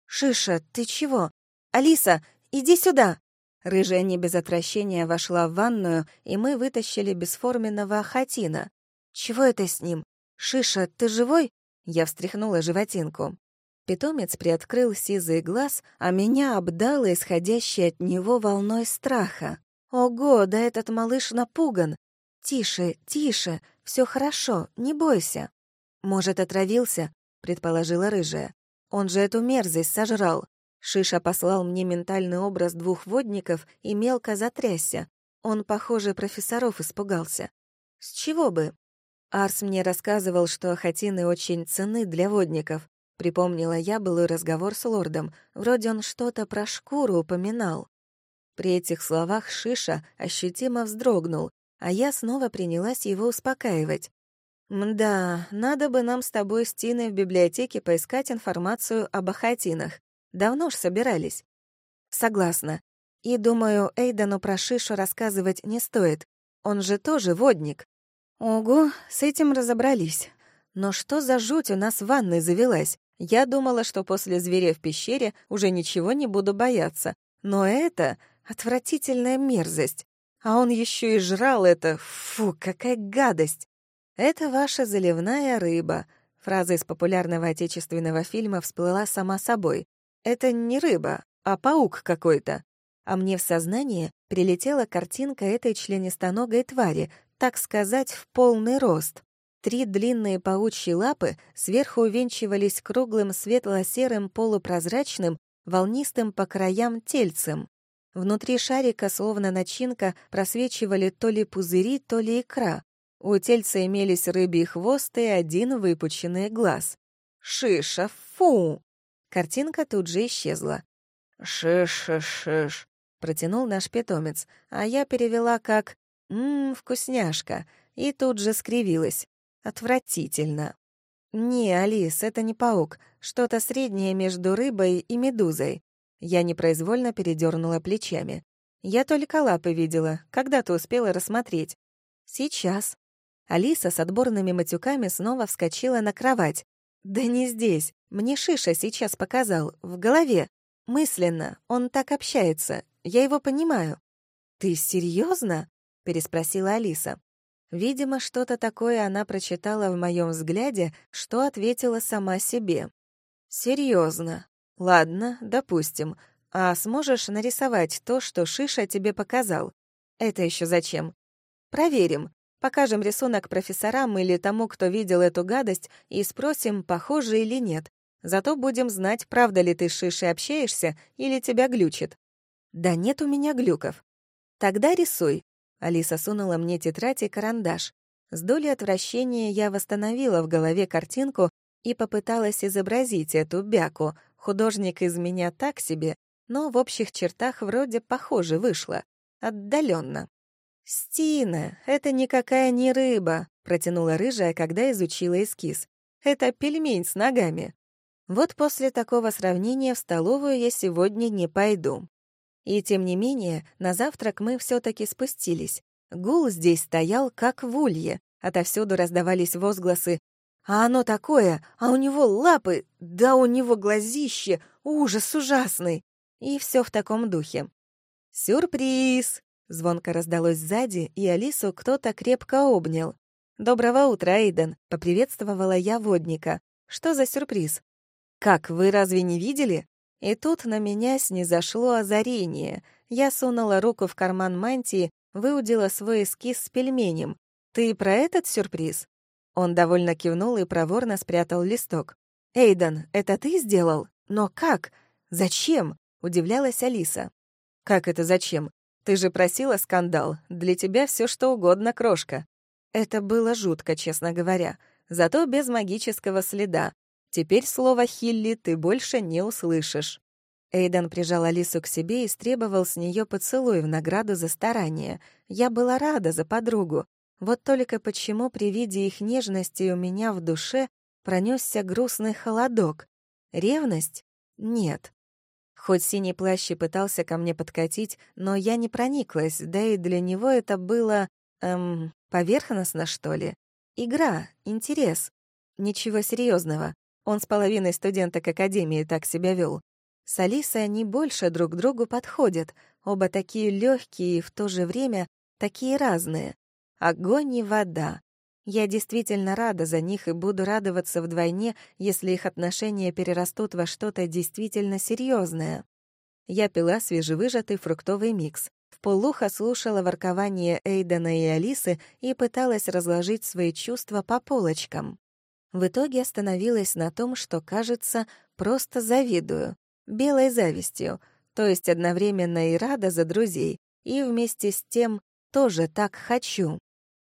«Шиша, ты чего? Алиса, иди сюда!» Рыжая не без отвращения вошла в ванную, и мы вытащили бесформенного хатина. «Чего это с ним? Шиша, ты живой?» Я встряхнула животинку. Питомец приоткрыл сизый глаз, а меня обдало исходящей от него волной страха. «Ого, да этот малыш напуган! Тише, тише, все хорошо, не бойся!» «Может, отравился?» — предположила рыжая. «Он же эту мерзость сожрал!» Шиша послал мне ментальный образ двух водников и мелко затрясся. Он, похоже, профессоров испугался. С чего бы? Арс мне рассказывал, что охотины очень ценны для водников. Припомнила я былой разговор с лордом. Вроде он что-то про шкуру упоминал. При этих словах Шиша ощутимо вздрогнул, а я снова принялась его успокаивать. «Мда, надо бы нам с тобой с Тиной в библиотеке поискать информацию об ахатинах. Давно ж собирались». «Согласна. И, думаю, Эйдану про Шишу рассказывать не стоит. Он же тоже водник». «Ого, с этим разобрались. Но что за жуть у нас в ванной завелась? Я думала, что после зверя в пещере уже ничего не буду бояться. Но это Отвратительная мерзость. А он еще и жрал это. Фу, какая гадость. Это ваша заливная рыба. Фраза из популярного отечественного фильма всплыла сама собой. Это не рыба, а паук какой-то. А мне в сознание прилетела картинка этой членистоногой твари, так сказать, в полный рост. Три длинные паучьи лапы сверху увенчивались круглым светло-серым полупрозрачным, волнистым по краям тельцем. Внутри шарика, словно начинка, просвечивали то ли пузыри, то ли икра. У тельца имелись рыбий хвост и один выпученный глаз. «Шиша, фу!» Картинка тут же исчезла. «Шиш-шиш-шиш», — протянул наш питомец, а я перевела как «Ммм, вкусняшка», и тут же скривилась. Отвратительно. «Не, Алис, это не паук, что-то среднее между рыбой и медузой. Я непроизвольно передернула плечами. Я только лапы видела. Когда ты успела рассмотреть? Сейчас. Алиса с отборными матюками снова вскочила на кровать. Да не здесь. Мне Шиша сейчас показал. В голове. Мысленно. Он так общается. Я его понимаю. Ты серьезно? переспросила Алиса. Видимо, что-то такое она прочитала в моем взгляде, что ответила сама себе. Серьезно. Ладно, допустим. А сможешь нарисовать то, что Шиша тебе показал? Это еще зачем? Проверим. Покажем рисунок профессорам или тому, кто видел эту гадость, и спросим, похоже или нет. Зато будем знать, правда ли ты с Шишей общаешься или тебя глючит. Да нет у меня глюков. Тогда рисуй. Алиса сунула мне тетрадь и карандаш. С долей отвращения я восстановила в голове картинку и попыталась изобразить эту бяку, Художник из меня так себе, но в общих чертах вроде похоже вышло. Отдаленно. «Стина, это никакая не рыба», — протянула рыжая, когда изучила эскиз. «Это пельмень с ногами». Вот после такого сравнения в столовую я сегодня не пойду. И тем не менее, на завтрак мы все таки спустились. Гул здесь стоял, как в улье. Отовсюду раздавались возгласы а оно такое, а у него лапы, да у него глазище, ужас ужасный. И все в таком духе. «Сюрприз!» — звонко раздалось сзади, и Алису кто-то крепко обнял. «Доброго утра, Эйден», — поприветствовала я водника. «Что за сюрприз?» «Как, вы разве не видели?» И тут на меня снизошло озарение. Я сунула руку в карман мантии, выудила свой эскиз с пельменем. «Ты про этот сюрприз?» Он довольно кивнул и проворно спрятал листок. «Эйден, это ты сделал? Но как? Зачем?» — удивлялась Алиса. «Как это зачем? Ты же просила скандал. Для тебя все что угодно, крошка». Это было жутко, честно говоря. Зато без магического следа. Теперь слово «Хилли» ты больше не услышишь. Эйден прижал Алису к себе и стребовал с нее поцелуй в награду за старание. Я была рада за подругу. Вот только почему при виде их нежности у меня в душе пронесся грустный холодок? Ревность? Нет. Хоть синий плащ и пытался ко мне подкатить, но я не прониклась, да и для него это было... эм... поверхностно, что ли? Игра, интерес. Ничего серьезного. Он с половиной студенток Академии так себя вел. С Алисой они больше друг другу подходят, оба такие легкие и в то же время такие разные. Огонь и вода. Я действительно рада за них и буду радоваться вдвойне, если их отношения перерастут во что-то действительно серьезное. Я пила свежевыжатый фруктовый микс. В полухо слушала воркование Эйдена и Алисы и пыталась разложить свои чувства по полочкам. В итоге остановилась на том, что, кажется, просто завидую. Белой завистью, то есть одновременно и рада за друзей, и вместе с тем тоже так хочу.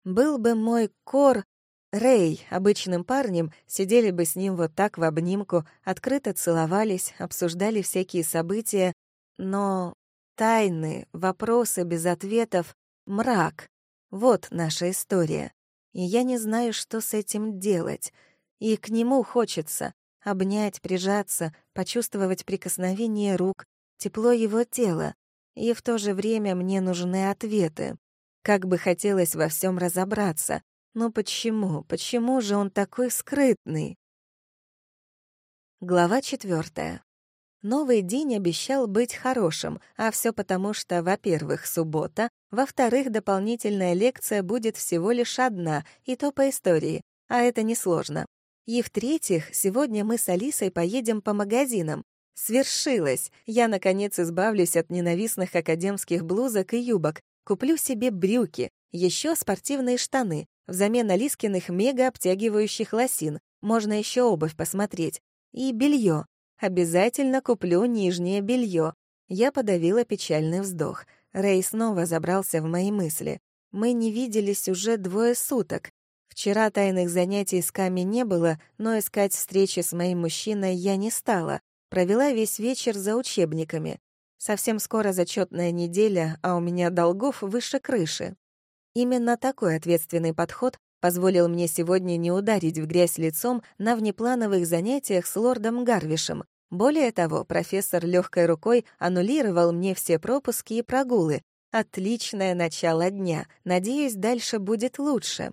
Был бы мой Кор Рэй обычным парнем, сидели бы с ним вот так в обнимку, открыто целовались, обсуждали всякие события, но тайны, вопросы без ответов, мрак — вот наша история. И я не знаю, что с этим делать — и к нему хочется обнять, прижаться, почувствовать прикосновение рук, тепло его тела. И в то же время мне нужны ответы. Как бы хотелось во всем разобраться. Но почему, почему же он такой скрытный? Глава четвертая. Новый день обещал быть хорошим, а все потому, что, во-первых, суббота, во-вторых, дополнительная лекция будет всего лишь одна, и то по истории, а это несложно. И в-третьих, сегодня мы с Алисой поедем по магазинам. Свершилось! Я, наконец, избавлюсь от ненавистных академских блузок и юбок, куплю себе брюки, еще спортивные штаны, взамен Алискиных мега-обтягивающих лосин. Можно еще обувь посмотреть. И белье. Обязательно куплю нижнее белье. Я подавила печальный вздох. Рэй снова забрался в мои мысли. Мы не виделись уже двое суток. Вчера тайных занятий с Ками не было, но искать встречи с моим мужчиной я не стала. Провела весь вечер за учебниками. Совсем скоро зачетная неделя, а у меня долгов выше крыши. Именно такой ответственный подход позволил мне сегодня не ударить в грязь лицом на внеплановых занятиях с лордом Гарвишем. Более того, профессор легкой рукой аннулировал мне все пропуски и прогулы. Отличное начало дня. Надеюсь, дальше будет лучше.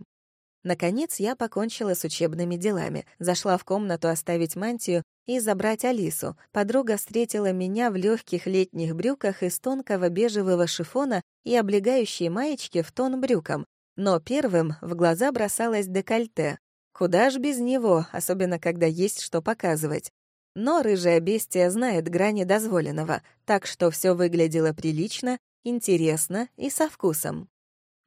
Наконец я покончила с учебными делами, зашла в комнату оставить мантию и забрать Алису. Подруга встретила меня в легких летних брюках из тонкого бежевого шифона и облегающей маечки в тон брюкам. Но первым в глаза бросалось декольте. Куда ж без него, особенно когда есть что показывать. Но рыжая бестия знает грани дозволенного, так что все выглядело прилично, интересно и со вкусом.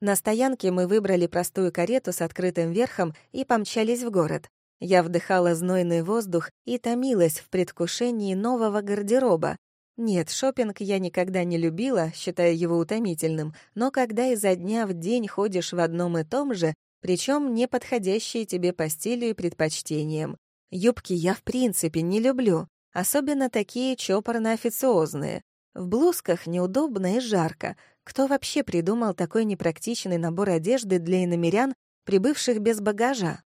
На стоянке мы выбрали простую карету с открытым верхом и помчались в город. Я вдыхала знойный воздух и томилась в предвкушении нового гардероба. Нет, шопинг я никогда не любила, считая его утомительным, но когда изо дня в день ходишь в одном и том же, причем не подходящие тебе по стилю и предпочтениям. Юбки я в принципе не люблю, особенно такие чопорно-официозные. В блузках неудобно и жарко, кто вообще придумал такой непрактичный набор одежды для иномерян, прибывших без багажа?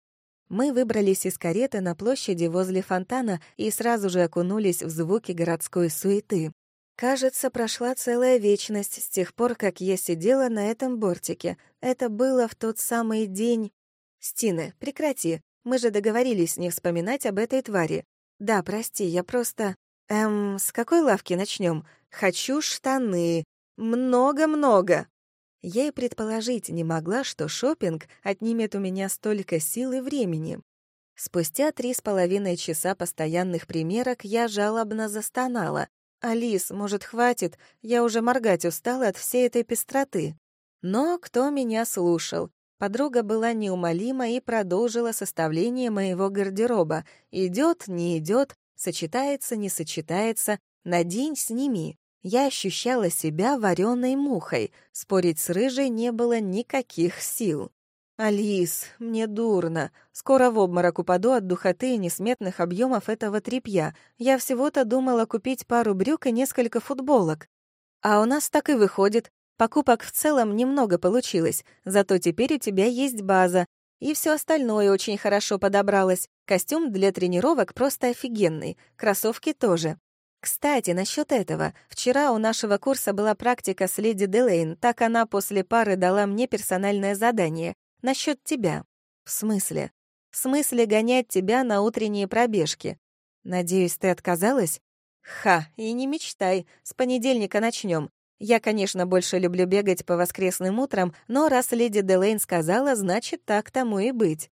Мы выбрались из кареты на площади возле фонтана и сразу же окунулись в звуки городской суеты. Кажется, прошла целая вечность с тех пор, как я сидела на этом бортике. Это было в тот самый день... Стины, прекрати. Мы же договорились не вспоминать об этой твари. Да, прости, я просто... Эм, с какой лавки начнем? Хочу штаны. Много-много. Я и предположить не могла, что шопинг отнимет у меня столько сил и времени. Спустя три с половиной часа постоянных примерок я жалобно застонала. «Алис, может, хватит? Я уже моргать устала от всей этой пестроты». Но кто меня слушал? Подруга была неумолима и продолжила составление моего гардероба. Идет, не идет, сочетается, не сочетается, надень, сними. Я ощущала себя вареной мухой. Спорить с рыжей не было никаких сил. «Алис, мне дурно. Скоро в обморок упаду от духоты и несметных объемов этого тряпья. Я всего-то думала купить пару брюк и несколько футболок. А у нас так и выходит. Покупок в целом немного получилось, зато теперь у тебя есть база. И все остальное очень хорошо подобралось. Костюм для тренировок просто офигенный, кроссовки тоже. Кстати, насчет этого. Вчера у нашего курса была практика с леди Делейн, так она после пары дала мне персональное задание. Насчет тебя. В смысле? В смысле гонять тебя на утренние пробежки. Надеюсь, ты отказалась? Ха, и не мечтай. С понедельника начнем. Я, конечно, больше люблю бегать по воскресным утрам, но раз леди Делейн сказала, значит, так тому и быть.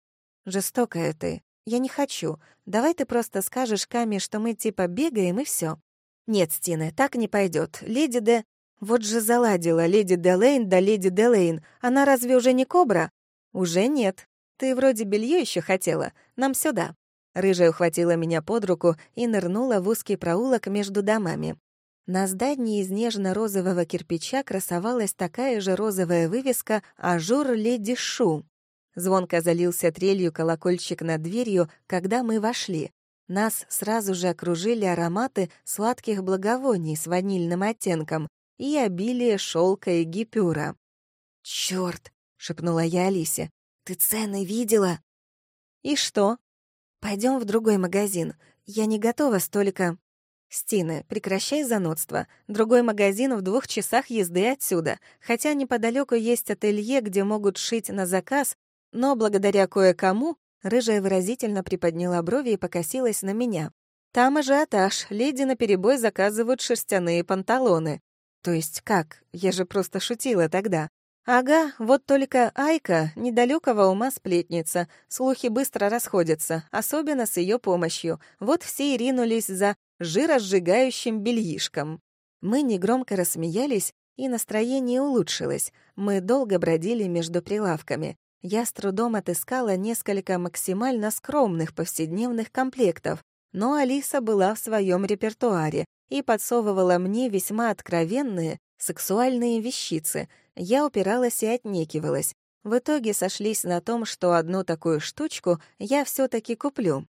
Жестокая ты. Я не хочу. Давай ты просто скажешь Каме, что мы типа бегаем и все. Нет, Стина, так не пойдет. Леди Де... Вот же заладила леди Делейн да леди Делейн. Она разве уже не кобра? Уже нет. Ты вроде белье еще хотела. Нам сюда. Рыжая ухватила меня под руку и нырнула в узкий проулок между домами. На здании из нежно-розового кирпича красовалась такая же розовая вывеска «Ажур Леди Шу». Звонко залился трелью колокольчик над дверью, когда мы вошли. Нас сразу же окружили ароматы сладких благовоний с ванильным оттенком и обилие шелка и гипюра. «Чёрт!» — шепнула я Алисе. «Ты цены видела?» «И что?» Пойдем в другой магазин. Я не готова столько...» «Стины, прекращай занудство. Другой магазин в двух часах езды отсюда, хотя неподалеку есть ателье, где могут шить на заказ, но благодаря кое-кому рыжая выразительно приподняла брови и покосилась на меня. Там ажиотаж, леди наперебой заказывают шерстяные панталоны. То есть как? Я же просто шутила тогда. Ага, вот только Айка, недалекого ума сплетница, слухи быстро расходятся, особенно с ее помощью. Вот все и ринулись за жиросжигающим бельишком. Мы негромко рассмеялись, и настроение улучшилось. Мы долго бродили между прилавками. Я с трудом отыскала несколько максимально скромных повседневных комплектов, но Алиса была в своем репертуаре и подсовывала мне весьма откровенные сексуальные вещицы. Я упиралась и отнекивалась. В итоге сошлись на том, что одну такую штучку я все таки куплю.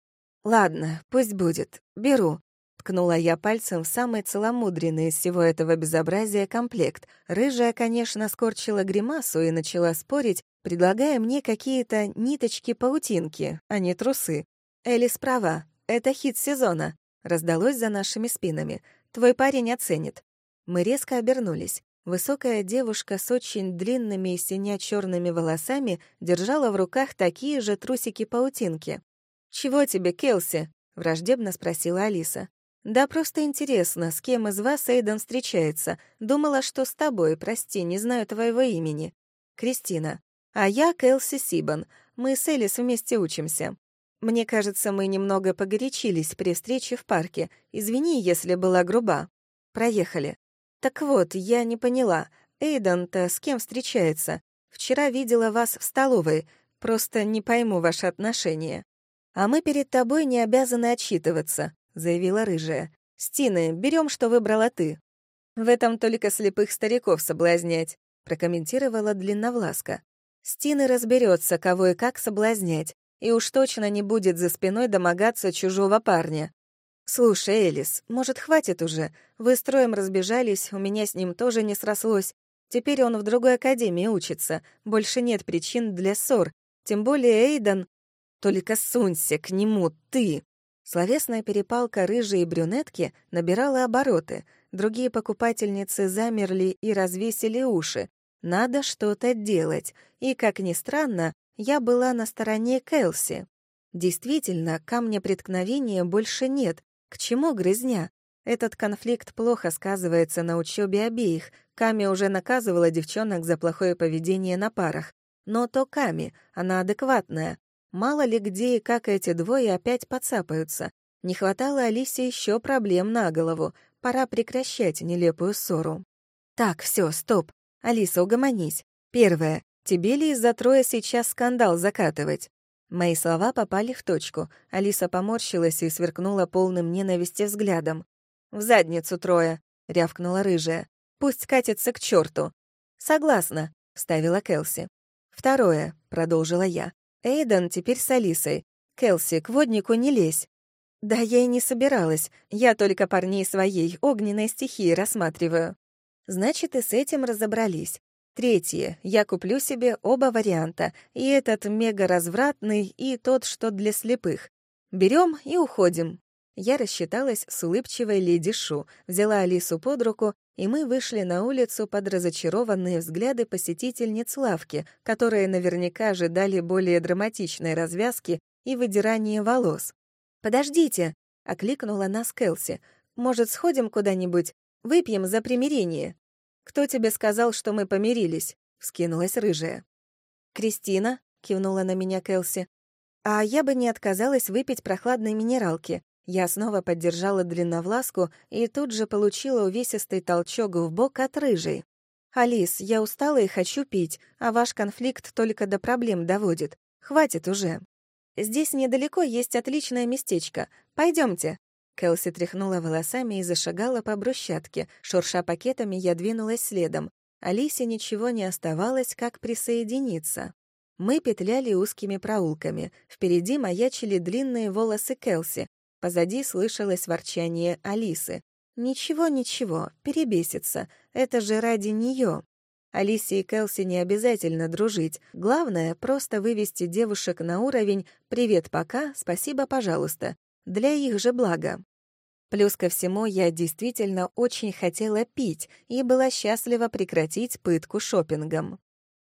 «Ладно, пусть будет. Беру. Ткнула я пальцем в самый целомудренный из всего этого безобразия комплект. Рыжая, конечно, скорчила гримасу и начала спорить, предлагая мне какие-то ниточки-паутинки, а не трусы. «Элис права, это хит сезона», — раздалось за нашими спинами. «Твой парень оценит». Мы резко обернулись. Высокая девушка с очень длинными и синя-черными волосами держала в руках такие же трусики-паутинки. «Чего тебе, Келси?» — враждебно спросила Алиса. «Да просто интересно, с кем из вас Эйден встречается. Думала, что с тобой, прости, не знаю твоего имени. Кристина. А я Кэлси Сибан. Мы с Элис вместе учимся. Мне кажется, мы немного погорячились при встрече в парке. Извини, если была груба. Проехали. Так вот, я не поняла. Эйден-то с кем встречается? Вчера видела вас в столовой. Просто не пойму ваши отношения. А мы перед тобой не обязаны отчитываться заявила рыжая. «Стины, берем, что выбрала ты». «В этом только слепых стариков соблазнять», прокомментировала длинновласка. «Стины разберется, кого и как соблазнять, и уж точно не будет за спиной домогаться чужого парня. «Слушай, Элис, может, хватит уже? Вы строем разбежались, у меня с ним тоже не срослось. Теперь он в другой академии учится, больше нет причин для ссор. Тем более Эйден... Только сунься к нему, ты!» Словесная перепалка рыжей и брюнетки набирала обороты. Другие покупательницы замерли и развесили уши. Надо что-то делать. И, как ни странно, я была на стороне Кэлси. Действительно, камня преткновения больше нет. К чему грызня? Этот конфликт плохо сказывается на учебе обеих. Ками уже наказывала девчонок за плохое поведение на парах. Но то Ками, она адекватная. Мало ли где и как эти двое опять подцапаются. Не хватало Алисе еще проблем на голову. Пора прекращать нелепую ссору. Так, все, стоп. Алиса, угомонись. Первое. Тебе ли из-за Троя сейчас скандал закатывать? Мои слова попали в точку. Алиса поморщилась и сверкнула полным ненависти взглядом. «В задницу трое!» — рявкнула рыжая. «Пусть катится к черту!» «Согласна», — вставила Келси. «Второе», — продолжила я. «Эйден теперь с Алисой. Келси, к воднику не лезь». «Да я и не собиралась. Я только парней своей, огненной стихии рассматриваю». Значит, и с этим разобрались. Третье. Я куплю себе оба варианта, и этот мега-развратный, и тот, что для слепых. Берем и уходим. Я рассчиталась с улыбчивой леди Шу, взяла Алису под руку, и мы вышли на улицу под разочарованные взгляды посетительниц лавки, которые наверняка ожидали более драматичной развязки и выдирания волос. «Подождите!» — окликнула нас Келси. «Может, сходим куда-нибудь? Выпьем за примирение?» «Кто тебе сказал, что мы помирились?» — вскинулась рыжая. «Кристина», — кивнула на меня Келси. «А я бы не отказалась выпить прохладной минералки». Я снова поддержала длинновласку и тут же получила увесистый толчок в бок от рыжей. «Алис, я устала и хочу пить, а ваш конфликт только до проблем доводит. Хватит уже. Здесь недалеко есть отличное местечко. Пойдемте. Кэлси тряхнула волосами и зашагала по брусчатке. Шурша пакетами, я двинулась следом. Алисе ничего не оставалось, как присоединиться. Мы петляли узкими проулками. Впереди маячили длинные волосы Келси. Позади слышалось ворчание Алисы. «Ничего, ничего, перебесится. Это же ради нее. Алисе и Келси не обязательно дружить. Главное — просто вывести девушек на уровень «Привет, пока, спасибо, пожалуйста» для их же блага. Плюс ко всему, я действительно очень хотела пить и была счастлива прекратить пытку шопингом.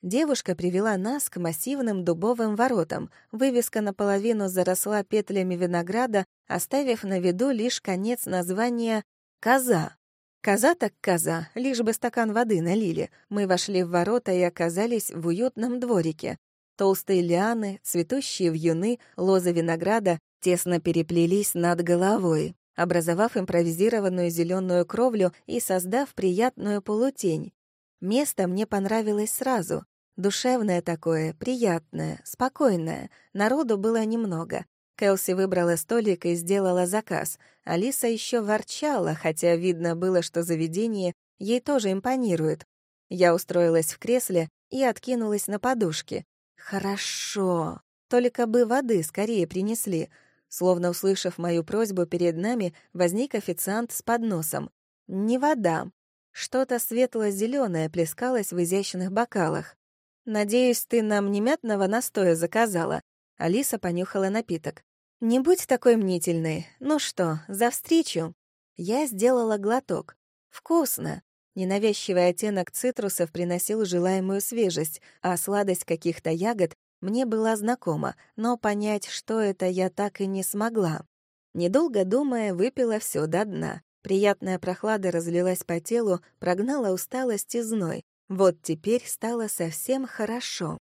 Девушка привела нас к массивным дубовым воротам. Вывеска наполовину заросла петлями винограда, оставив на виду лишь конец названия «Коза». Коза так коза, лишь бы стакан воды налили. Мы вошли в ворота и оказались в уютном дворике. Толстые лианы, цветущие вьюны, лозы винограда тесно переплелись над головой, образовав импровизированную зеленую кровлю и создав приятную полутень. Место мне понравилось сразу. Душевное такое, приятное, спокойное. Народу было немного. Кэлси выбрала столик и сделала заказ. Алиса еще ворчала, хотя видно было, что заведение ей тоже импонирует. Я устроилась в кресле и откинулась на подушке. «Хорошо. Только бы воды скорее принесли. Словно услышав мою просьбу, перед нами возник официант с подносом. Не вода. Что-то светло-зеленое плескалось в изящных бокалах. «Надеюсь, ты нам не мятного настоя заказала?» Алиса понюхала напиток. «Не будь такой мнительной. Ну что, за встречу?» Я сделала глоток. «Вкусно!» Ненавязчивый оттенок цитрусов приносил желаемую свежесть, а сладость каких-то ягод мне была знакома, но понять, что это, я так и не смогла. Недолго думая, выпила все до дна. Приятная прохлада разлилась по телу, прогнала усталость и зной. Вот теперь стало совсем хорошо.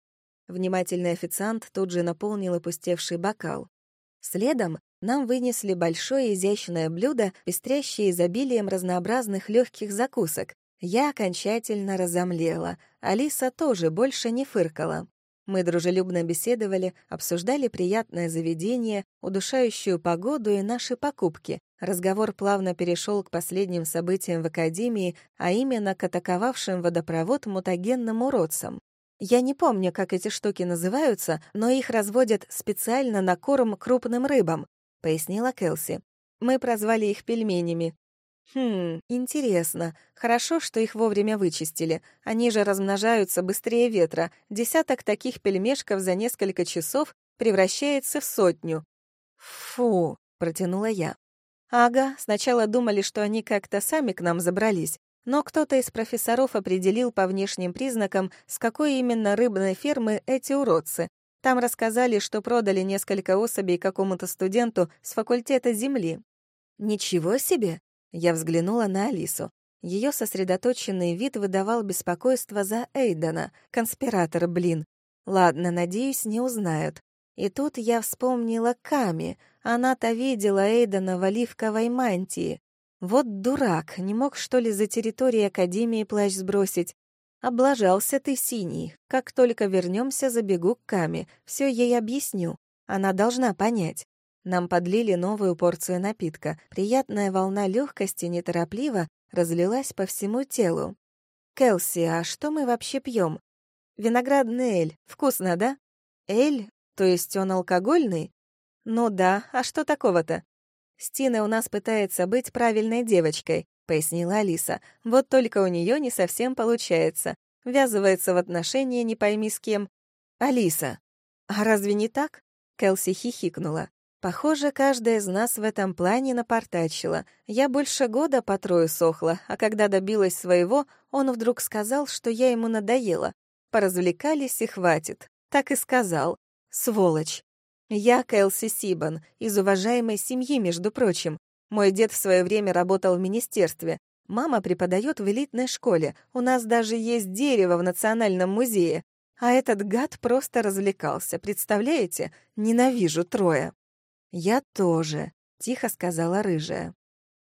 Внимательный официант тут же наполнил опустевший бокал. Следом нам вынесли большое изящное блюдо, пестрящее изобилием разнообразных легких закусок. Я окончательно разомлела. Алиса тоже больше не фыркала. Мы дружелюбно беседовали, обсуждали приятное заведение, удушающую погоду и наши покупки. Разговор плавно перешел к последним событиям в Академии, а именно к атаковавшим водопровод мутагенным уродцам. Я не помню, как эти штуки называются, но их разводят специально на корм крупным рыбам, пояснила Келси. Мы прозвали их пельменями. Хм, интересно. Хорошо, что их вовремя вычистили. Они же размножаются быстрее ветра. Десяток таких пельмешков за несколько часов превращается в сотню. Фу, протянула я. Ага, сначала думали, что они как-то сами к нам забрались, но кто-то из профессоров определил по внешним признакам, с какой именно рыбной фермы эти уродцы. Там рассказали, что продали несколько особей какому-то студенту с факультета Земли. Ничего себе! Я взглянула на Алису. Ее сосредоточенный вид выдавал беспокойство за Эйдена. Конспиратор, блин. Ладно, надеюсь, не узнают. И тут я вспомнила Ками. Она-то видела Эйдена в оливковой мантии. Вот дурак, не мог, что ли, за территорией Академии плащ сбросить? Облажался ты, синий. Как только вернемся, забегу к Ками. Все ей объясню. Она должна понять. Нам подлили новую порцию напитка. Приятная волна легкости неторопливо разлилась по всему телу. «Келси, а что мы вообще пьем? Виноградный эль. Вкусно, да? Эль? То есть он алкогольный? Ну да, а что такого-то? Стина у нас пытается быть правильной девочкой, пояснила Алиса. Вот только у нее не совсем получается. Ввязывается в отношения не пойми с кем. Алиса. А разве не так? Келси хихикнула. Похоже, каждая из нас в этом плане напортачила. Я больше года по трое сохла, а когда добилась своего, он вдруг сказал, что я ему надоела. Поразвлекались и хватит. Так и сказал. Сволочь. Я Кэлси Сибан, из уважаемой семьи, между прочим. Мой дед в свое время работал в министерстве. Мама преподает в элитной школе. У нас даже есть дерево в Национальном музее. А этот гад просто развлекался, представляете? Ненавижу трое. «Я тоже», — тихо сказала рыжая.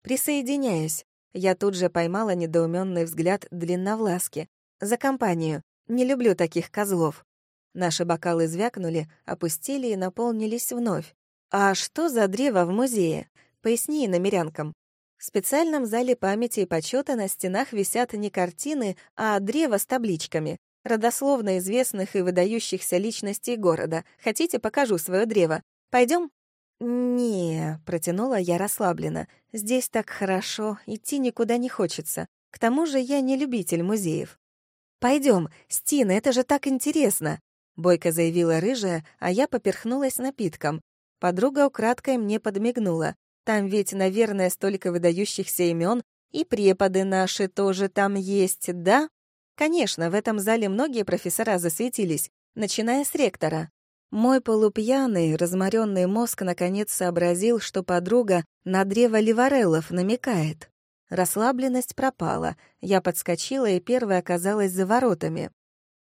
«Присоединяюсь». Я тут же поймала недоуменный взгляд длинновласки. «За компанию. Не люблю таких козлов». Наши бокалы звякнули, опустили и наполнились вновь. «А что за древо в музее? Поясни намерянкам». В специальном зале памяти и почета на стенах висят не картины, а древо с табличками, родословно известных и выдающихся личностей города. Хотите, покажу свое древо? Пойдем? «Не», — протянула я расслабленно. «Здесь так хорошо, идти никуда не хочется. К тому же я не любитель музеев». «Пойдем, Стина, это же так интересно!» Бойко заявила рыжая, а я поперхнулась напитком. Подруга украдкой мне подмигнула. Там ведь, наверное, столько выдающихся имен, и преподы наши тоже там есть, да? Конечно, в этом зале многие профессора засветились, начиная с ректора. Мой полупьяный, разморенный мозг наконец сообразил, что подруга на древо ливареллов намекает. Расслабленность пропала. Я подскочила и первая оказалась за воротами.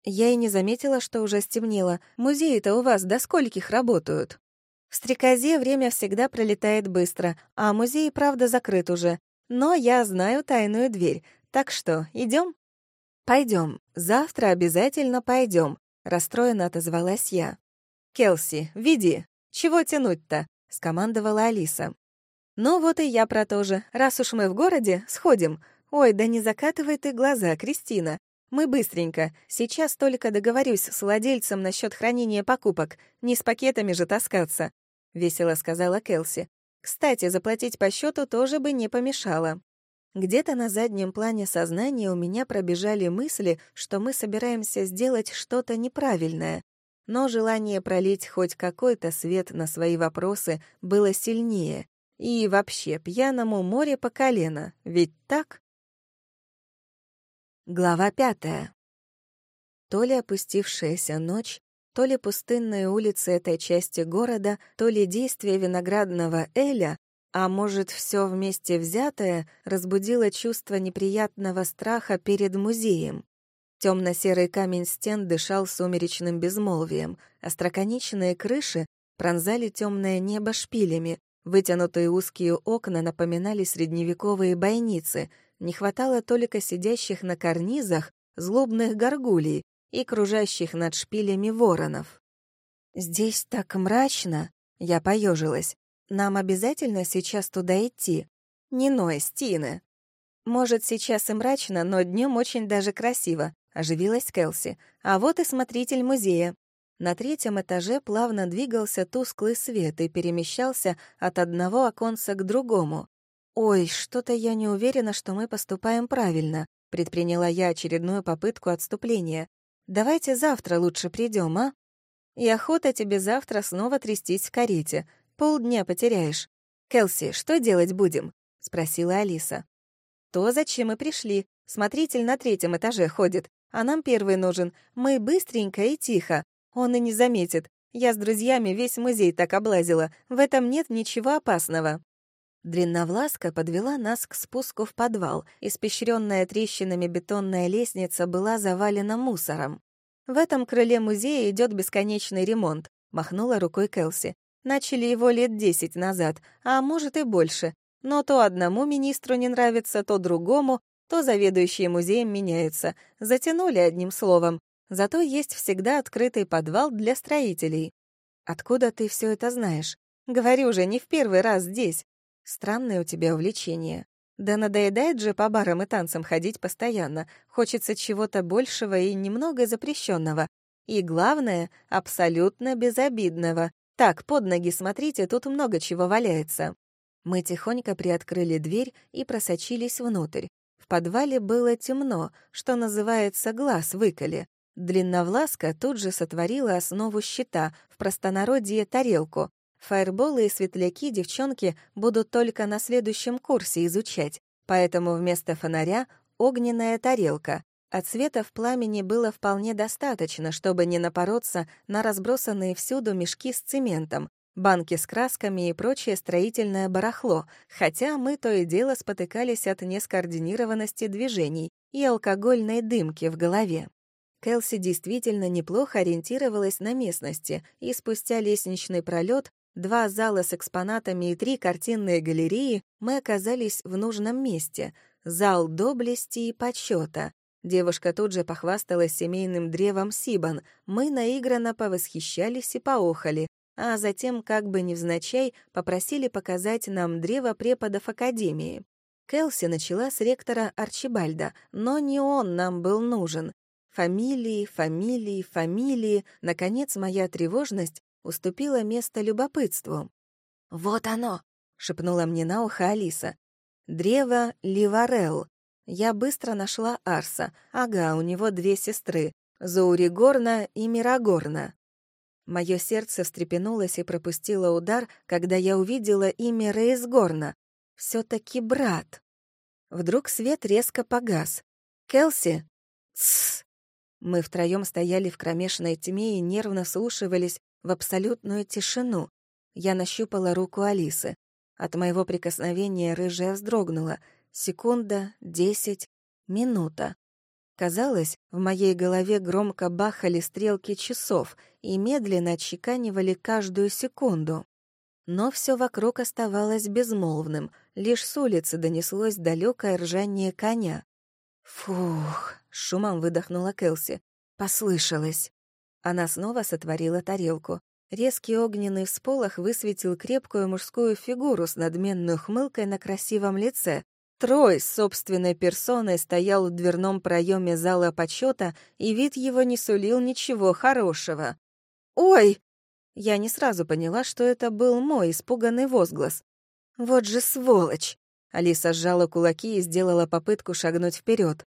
Я и не заметила, что уже стемнело. Музеи-то у вас до скольких работают? В стрекозе время всегда пролетает быстро, а музей, правда, закрыт уже. Но я знаю тайную дверь. Так что, идем? Пойдем. Завтра обязательно пойдем, расстроенно отозвалась я. «Келси, веди! Чего тянуть-то?» — скомандовала Алиса. «Ну вот и я про то же. Раз уж мы в городе, сходим. Ой, да не закатывай ты глаза, Кристина. Мы быстренько. Сейчас только договорюсь с владельцем насчет хранения покупок. Не с пакетами же таскаться», — весело сказала Келси. «Кстати, заплатить по счету тоже бы не помешало». Где-то на заднем плане сознания у меня пробежали мысли, что мы собираемся сделать что-то неправильное, но желание пролить хоть какой-то свет на свои вопросы было сильнее. И вообще, пьяному море по колено, ведь так? Глава пятая. То ли опустившаяся ночь, то ли пустынные улицы этой части города, то ли действие виноградного Эля, а может, все вместе взятое, разбудило чувство неприятного страха перед музеем. Темно-серый камень стен дышал сумеречным безмолвием, остроконечные крыши пронзали темное небо шпилями, вытянутые узкие окна напоминали средневековые бойницы, не хватало только сидящих на карнизах злобных горгулей и кружащих над шпилями воронов. «Здесь так мрачно!» — я поежилась. «Нам обязательно сейчас туда идти?» «Не ной, Стина!» «Может, сейчас и мрачно, но днем очень даже красиво оживилась Келси. А вот и смотритель музея. На третьем этаже плавно двигался тусклый свет и перемещался от одного оконца к другому. «Ой, что-то я не уверена, что мы поступаем правильно», — предприняла я очередную попытку отступления. «Давайте завтра лучше придем, а?» «И охота тебе завтра снова трястись в карете. Полдня потеряешь. Келси, что делать будем?» — спросила Алиса. «То, зачем мы пришли. Смотритель на третьем этаже ходит а нам первый нужен. Мы быстренько и тихо. Он и не заметит. Я с друзьями весь музей так облазила. В этом нет ничего опасного». Длинновласка подвела нас к спуску в подвал. Испещренная трещинами бетонная лестница была завалена мусором. «В этом крыле музея идет бесконечный ремонт», — махнула рукой Келси. «Начали его лет десять назад, а может и больше. Но то одному министру не нравится, то другому, то заведующие музеем меняются. Затянули одним словом. Зато есть всегда открытый подвал для строителей. Откуда ты все это знаешь? Говорю же, не в первый раз здесь. Странное у тебя увлечение. Да надоедает же по барам и танцам ходить постоянно. Хочется чего-то большего и немного запрещенного. И главное, абсолютно безобидного. Так, под ноги смотрите, тут много чего валяется. Мы тихонько приоткрыли дверь и просочились внутрь. Подвале было темно, что называется, глаз выколи. Длинновласка тут же сотворила основу щита, в простонародье — тарелку. Фаерболы и светляки девчонки будут только на следующем курсе изучать, поэтому вместо фонаря — огненная тарелка. От света в пламени было вполне достаточно, чтобы не напороться на разбросанные всюду мешки с цементом, банки с красками и прочее строительное барахло, хотя мы то и дело спотыкались от нескоординированности движений и алкогольной дымки в голове. Кэлси действительно неплохо ориентировалась на местности, и спустя лестничный пролет, два зала с экспонатами и три картинные галереи мы оказались в нужном месте — зал доблести и почета. Девушка тут же похвасталась семейным древом Сибан, мы наигранно повосхищались и поохали, а затем, как бы невзначай, попросили показать нам древо преподов Академии. Кэлси начала с ректора Арчибальда, но не он нам был нужен. Фамилии, фамилии, фамилии. Наконец, моя тревожность уступила место любопытству. «Вот оно!» — шепнула мне на ухо Алиса. «Древо Ливарел». Я быстро нашла Арса. Ага, у него две сестры — Зауригорна и Мирогорна. Мое сердце встрепенулось и пропустило удар, когда я увидела имя Рейсгорна. Все-таки брат. Вдруг свет резко погас. «Келси!» «Тссс!» Мы втроем стояли в кромешной тьме и нервно слушивались в абсолютную тишину. Я нащупала руку Алисы. От моего прикосновения рыжая вздрогнула. Секунда, десять, минута. Казалось, в моей голове громко бахали стрелки часов и медленно отчеканивали каждую секунду. Но все вокруг оставалось безмолвным, лишь с улицы донеслось далекое ржание коня. «Фух!» — шумом выдохнула Келси. «Послышалось!» Она снова сотворила тарелку. Резкий огненный всполох высветил крепкую мужскую фигуру с надменной хмылкой на красивом лице, Трой с собственной персоной стоял в дверном проеме зала почета, и вид его не сулил ничего хорошего. «Ой!» Я не сразу поняла, что это был мой испуганный возглас. «Вот же сволочь!» Алиса сжала кулаки и сделала попытку шагнуть вперед.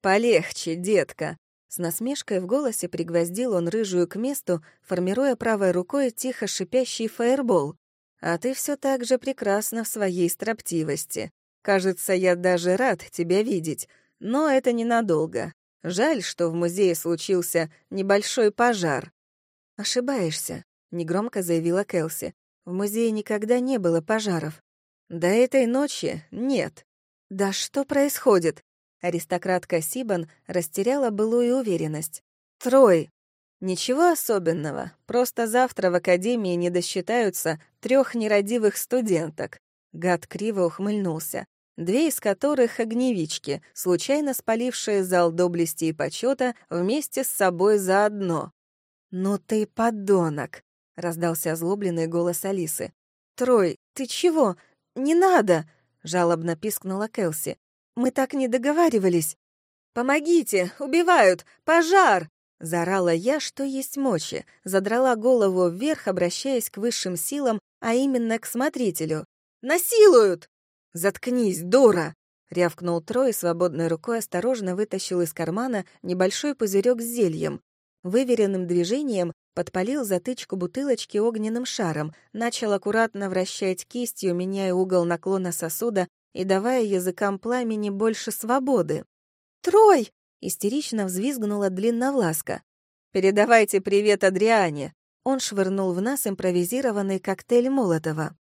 «Полегче, детка!» С насмешкой в голосе пригвоздил он рыжую к месту, формируя правой рукой тихо шипящий фаербол. «А ты все так же прекрасна в своей строптивости. Кажется, я даже рад тебя видеть, но это ненадолго. Жаль, что в музее случился небольшой пожар». «Ошибаешься», — негромко заявила Келси. «В музее никогда не было пожаров». «До этой ночи нет». «Да что происходит?» Аристократка Сибан растеряла былую уверенность. «Трой!» «Ничего особенного, просто завтра в академии не досчитаются трех нерадивых студенток». Гад криво ухмыльнулся две из которых — огневички, случайно спалившие зал доблести и почета вместе с собой заодно. «Ну ты подонок!» — раздался озлобленный голос Алисы. «Трой, ты чего? Не надо!» — жалобно пискнула Келси. «Мы так не договаривались!» «Помогите! Убивают! Пожар!» Заорала я, что есть мочи, задрала голову вверх, обращаясь к высшим силам, а именно к смотрителю. «Насилуют!» «Заткнись, дура!» — рявкнул Трой свободной рукой осторожно вытащил из кармана небольшой пузырек с зельем. Выверенным движением подпалил затычку бутылочки огненным шаром, начал аккуратно вращать кистью, меняя угол наклона сосуда и давая языкам пламени больше свободы. «Трой!» — истерично взвизгнула длинновласка. «Передавайте привет Адриане!» Он швырнул в нас импровизированный коктейль Молотова.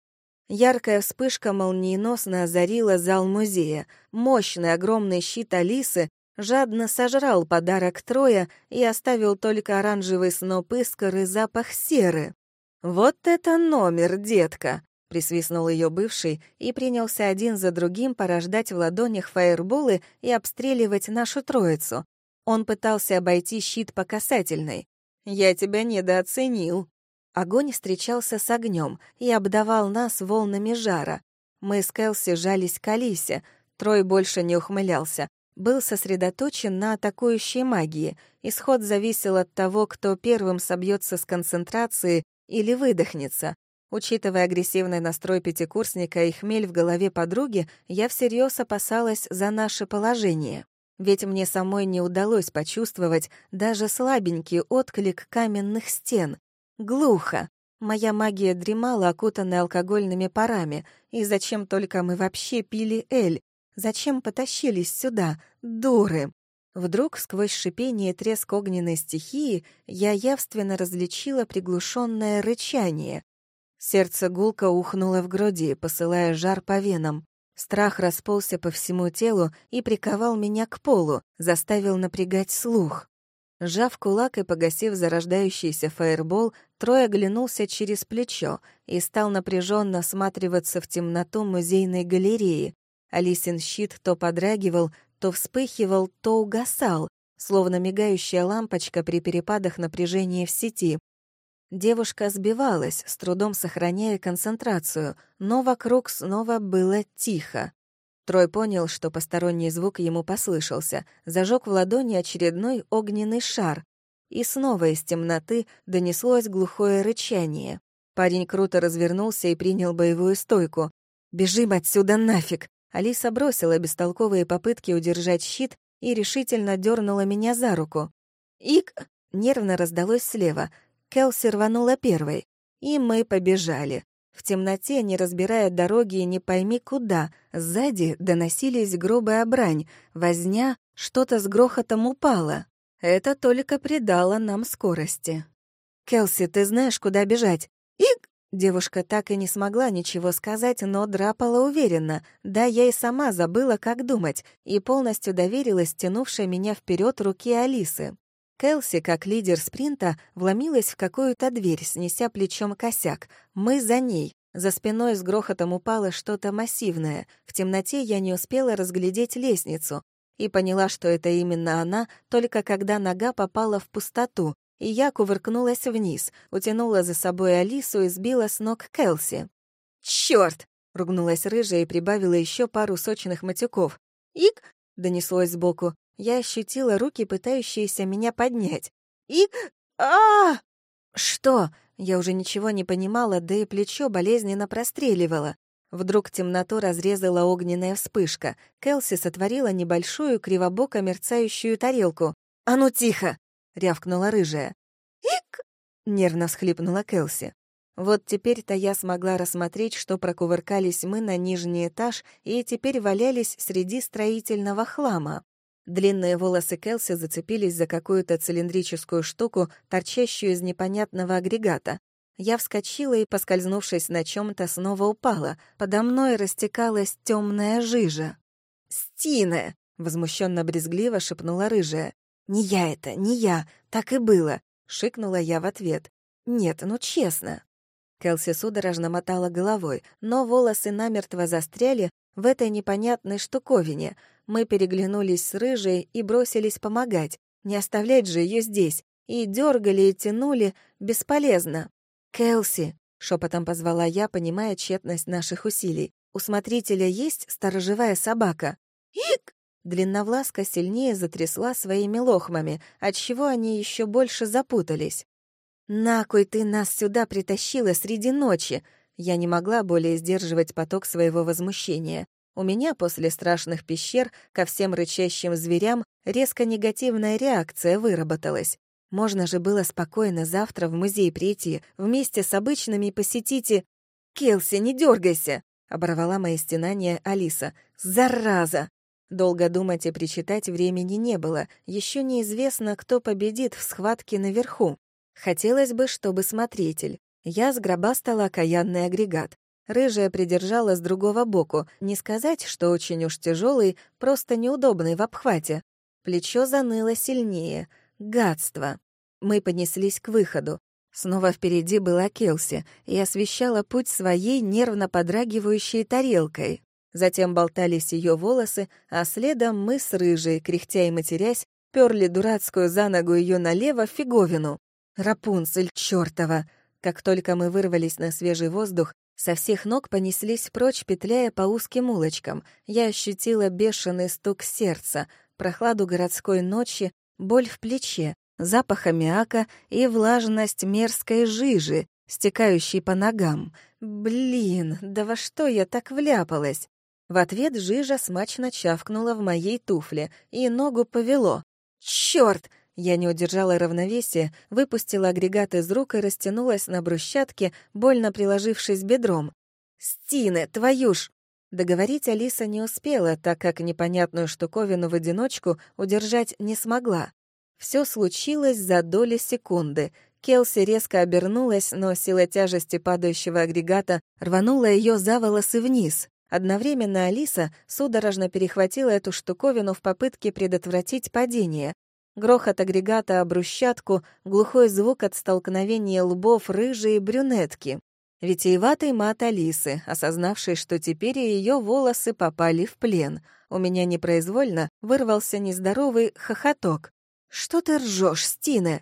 Яркая вспышка молниеносно озарила зал музея. Мощный огромный щит Алисы жадно сожрал подарок Троя и оставил только оранжевый сноп искр и запах серы. «Вот это номер, детка!» — присвистнул ее бывший и принялся один за другим порождать в ладонях фаерболы и обстреливать нашу троицу. Он пытался обойти щит по касательной. «Я тебя недооценил». Огонь встречался с огнем и обдавал нас волнами жара. Мы с Кэлси жались к Алисе. Трой больше не ухмылялся. Был сосредоточен на атакующей магии. Исход зависел от того, кто первым собьется с концентрации или выдохнется. Учитывая агрессивный настрой пятикурсника и хмель в голове подруги, я всерьез опасалась за наше положение. Ведь мне самой не удалось почувствовать даже слабенький отклик каменных стен. Глухо. Моя магия дремала, окутанная алкогольными парами. И зачем только мы вообще пили эль? Зачем потащились сюда? Дуры! Вдруг, сквозь шипение и треск огненной стихии, я явственно различила приглушенное рычание. Сердце гулко ухнуло в груди, посылая жар по венам. Страх расползся по всему телу и приковал меня к полу, заставил напрягать слух. Сжав кулак и погасив зарождающийся фаербол, Трой оглянулся через плечо и стал напряженно осматриваться в темноту музейной галереи. Алисин щит то подрагивал, то вспыхивал, то угасал, словно мигающая лампочка при перепадах напряжения в сети. Девушка сбивалась, с трудом сохраняя концентрацию, но вокруг снова было тихо. Трой понял, что посторонний звук ему послышался, зажег в ладони очередной огненный шар, и снова из темноты донеслось глухое рычание. Парень круто развернулся и принял боевую стойку. «Бежим отсюда нафиг!» Алиса бросила бестолковые попытки удержать щит и решительно дернула меня за руку. «Ик!» — нервно раздалось слева. Келси рванула первой. И мы побежали. В темноте, не разбирая дороги и не пойми куда, сзади доносились грубая брань, возня, что-то с грохотом упало. Это только придало нам скорости. «Келси, ты знаешь, куда бежать?» «Ик!» Девушка так и не смогла ничего сказать, но драпала уверенно. Да, я и сама забыла, как думать, и полностью доверилась тянувшей меня вперед руки Алисы. Кэлси, как лидер спринта, вломилась в какую-то дверь, снеся плечом косяк. Мы за ней. За спиной с грохотом упало что-то массивное. В темноте я не успела разглядеть лестницу и поняла, что это именно она, только когда нога попала в пустоту, и я кувыркнулась вниз, утянула за собой Алису и сбила с ног Келси. «Чёрт!» — ругнулась рыжая и прибавила еще пару сочных матюков. «Ик!» — донеслось сбоку. Я ощутила руки, пытающиеся меня поднять. «Ик! а, «Что?» Я уже ничего не понимала, да и плечо болезненно простреливало. Вдруг темноту разрезала огненная вспышка. Келси сотворила небольшую кривобоко мерцающую тарелку. «А ну тихо!» — рявкнула рыжая. «Ик!» — нервно всхлипнула Келси. Вот теперь-то я смогла рассмотреть, что прокувыркались мы на нижний этаж и теперь валялись среди строительного хлама. Длинные волосы Келси зацепились за какую-то цилиндрическую штуку, торчащую из непонятного агрегата. Я вскочила и, поскользнувшись на чем то снова упала. Подо мной растекалась темная жижа. «Стина!» — возмущенно-брезгливо шепнула рыжая. «Не я это, не я, так и было», — шикнула я в ответ. «Нет, ну честно». Келси судорожно мотала головой, но волосы намертво застряли в этой непонятной штуковине. Мы переглянулись с рыжей и бросились помогать. Не оставлять же ее здесь. И дергали и тянули бесполезно. «Келси!» — шепотом позвала я, понимая тщетность наших усилий. «У смотрителя есть сторожевая собака?» «Ик!» Длинновласка сильнее затрясла своими лохмами, отчего они еще больше запутались. «Накуй ты нас сюда притащила среди ночи!» Я не могла более сдерживать поток своего возмущения. У меня после страшных пещер ко всем рычащим зверям резко негативная реакция выработалась. Можно же было спокойно завтра в музей прийти, вместе с обычными посетите... «Келси, не дергайся!» — оборвала мои стенания Алиса. «Зараза!» Долго думать и причитать времени не было. Еще неизвестно, кто победит в схватке наверху. Хотелось бы, чтобы смотритель. Я сгробастала окаянный агрегат. Рыжая придержала с другого боку. Не сказать, что очень уж тяжелый, просто неудобный в обхвате. Плечо заныло сильнее. Гадство. Мы поднеслись к выходу. Снова впереди была Келси и освещала путь своей нервно подрагивающей тарелкой. Затем болтались ее волосы, а следом мы с Рыжей, кряхтя и матерясь, перли дурацкую за ногу ее налево фиговину. Рапунцель чёртова! Как только мы вырвались на свежий воздух, со всех ног понеслись прочь, петляя по узким улочкам. Я ощутила бешеный стук сердца, прохладу городской ночи, боль в плече, запах аммиака и влажность мерзкой жижи, стекающей по ногам. Блин, да во что я так вляпалась? В ответ жижа смачно чавкнула в моей туфле, и ногу повело. Чёрт! Я не удержала равновесия, выпустила агрегат из рук и растянулась на брусчатке, больно приложившись бедром. «Стины, твою ж!» Договорить Алиса не успела, так как непонятную штуковину в одиночку удержать не смогла. Все случилось за доли секунды. Келси резко обернулась, но сила тяжести падающего агрегата рванула ее за волосы вниз. Одновременно Алиса судорожно перехватила эту штуковину в попытке предотвратить падение. Грохот агрегата о брусчатку, глухой звук от столкновения лбов рыжей и брюнетки. Витиеватый мат Алисы, осознавший, что теперь ее волосы попали в плен. У меня непроизвольно вырвался нездоровый хохоток. «Что ты ржешь, Стина?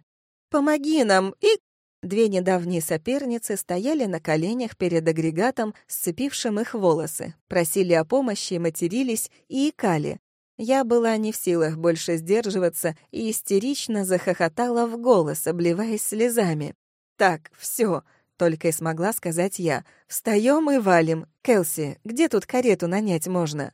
Помоги нам!» И Две недавние соперницы стояли на коленях перед агрегатом, сцепившим их волосы, просили о помощи, матерились и икали. Я была не в силах больше сдерживаться и истерично захохотала в голос, обливаясь слезами. «Так, все, только и смогла сказать я. «Встаем и валим. Келси, где тут карету нанять можно?»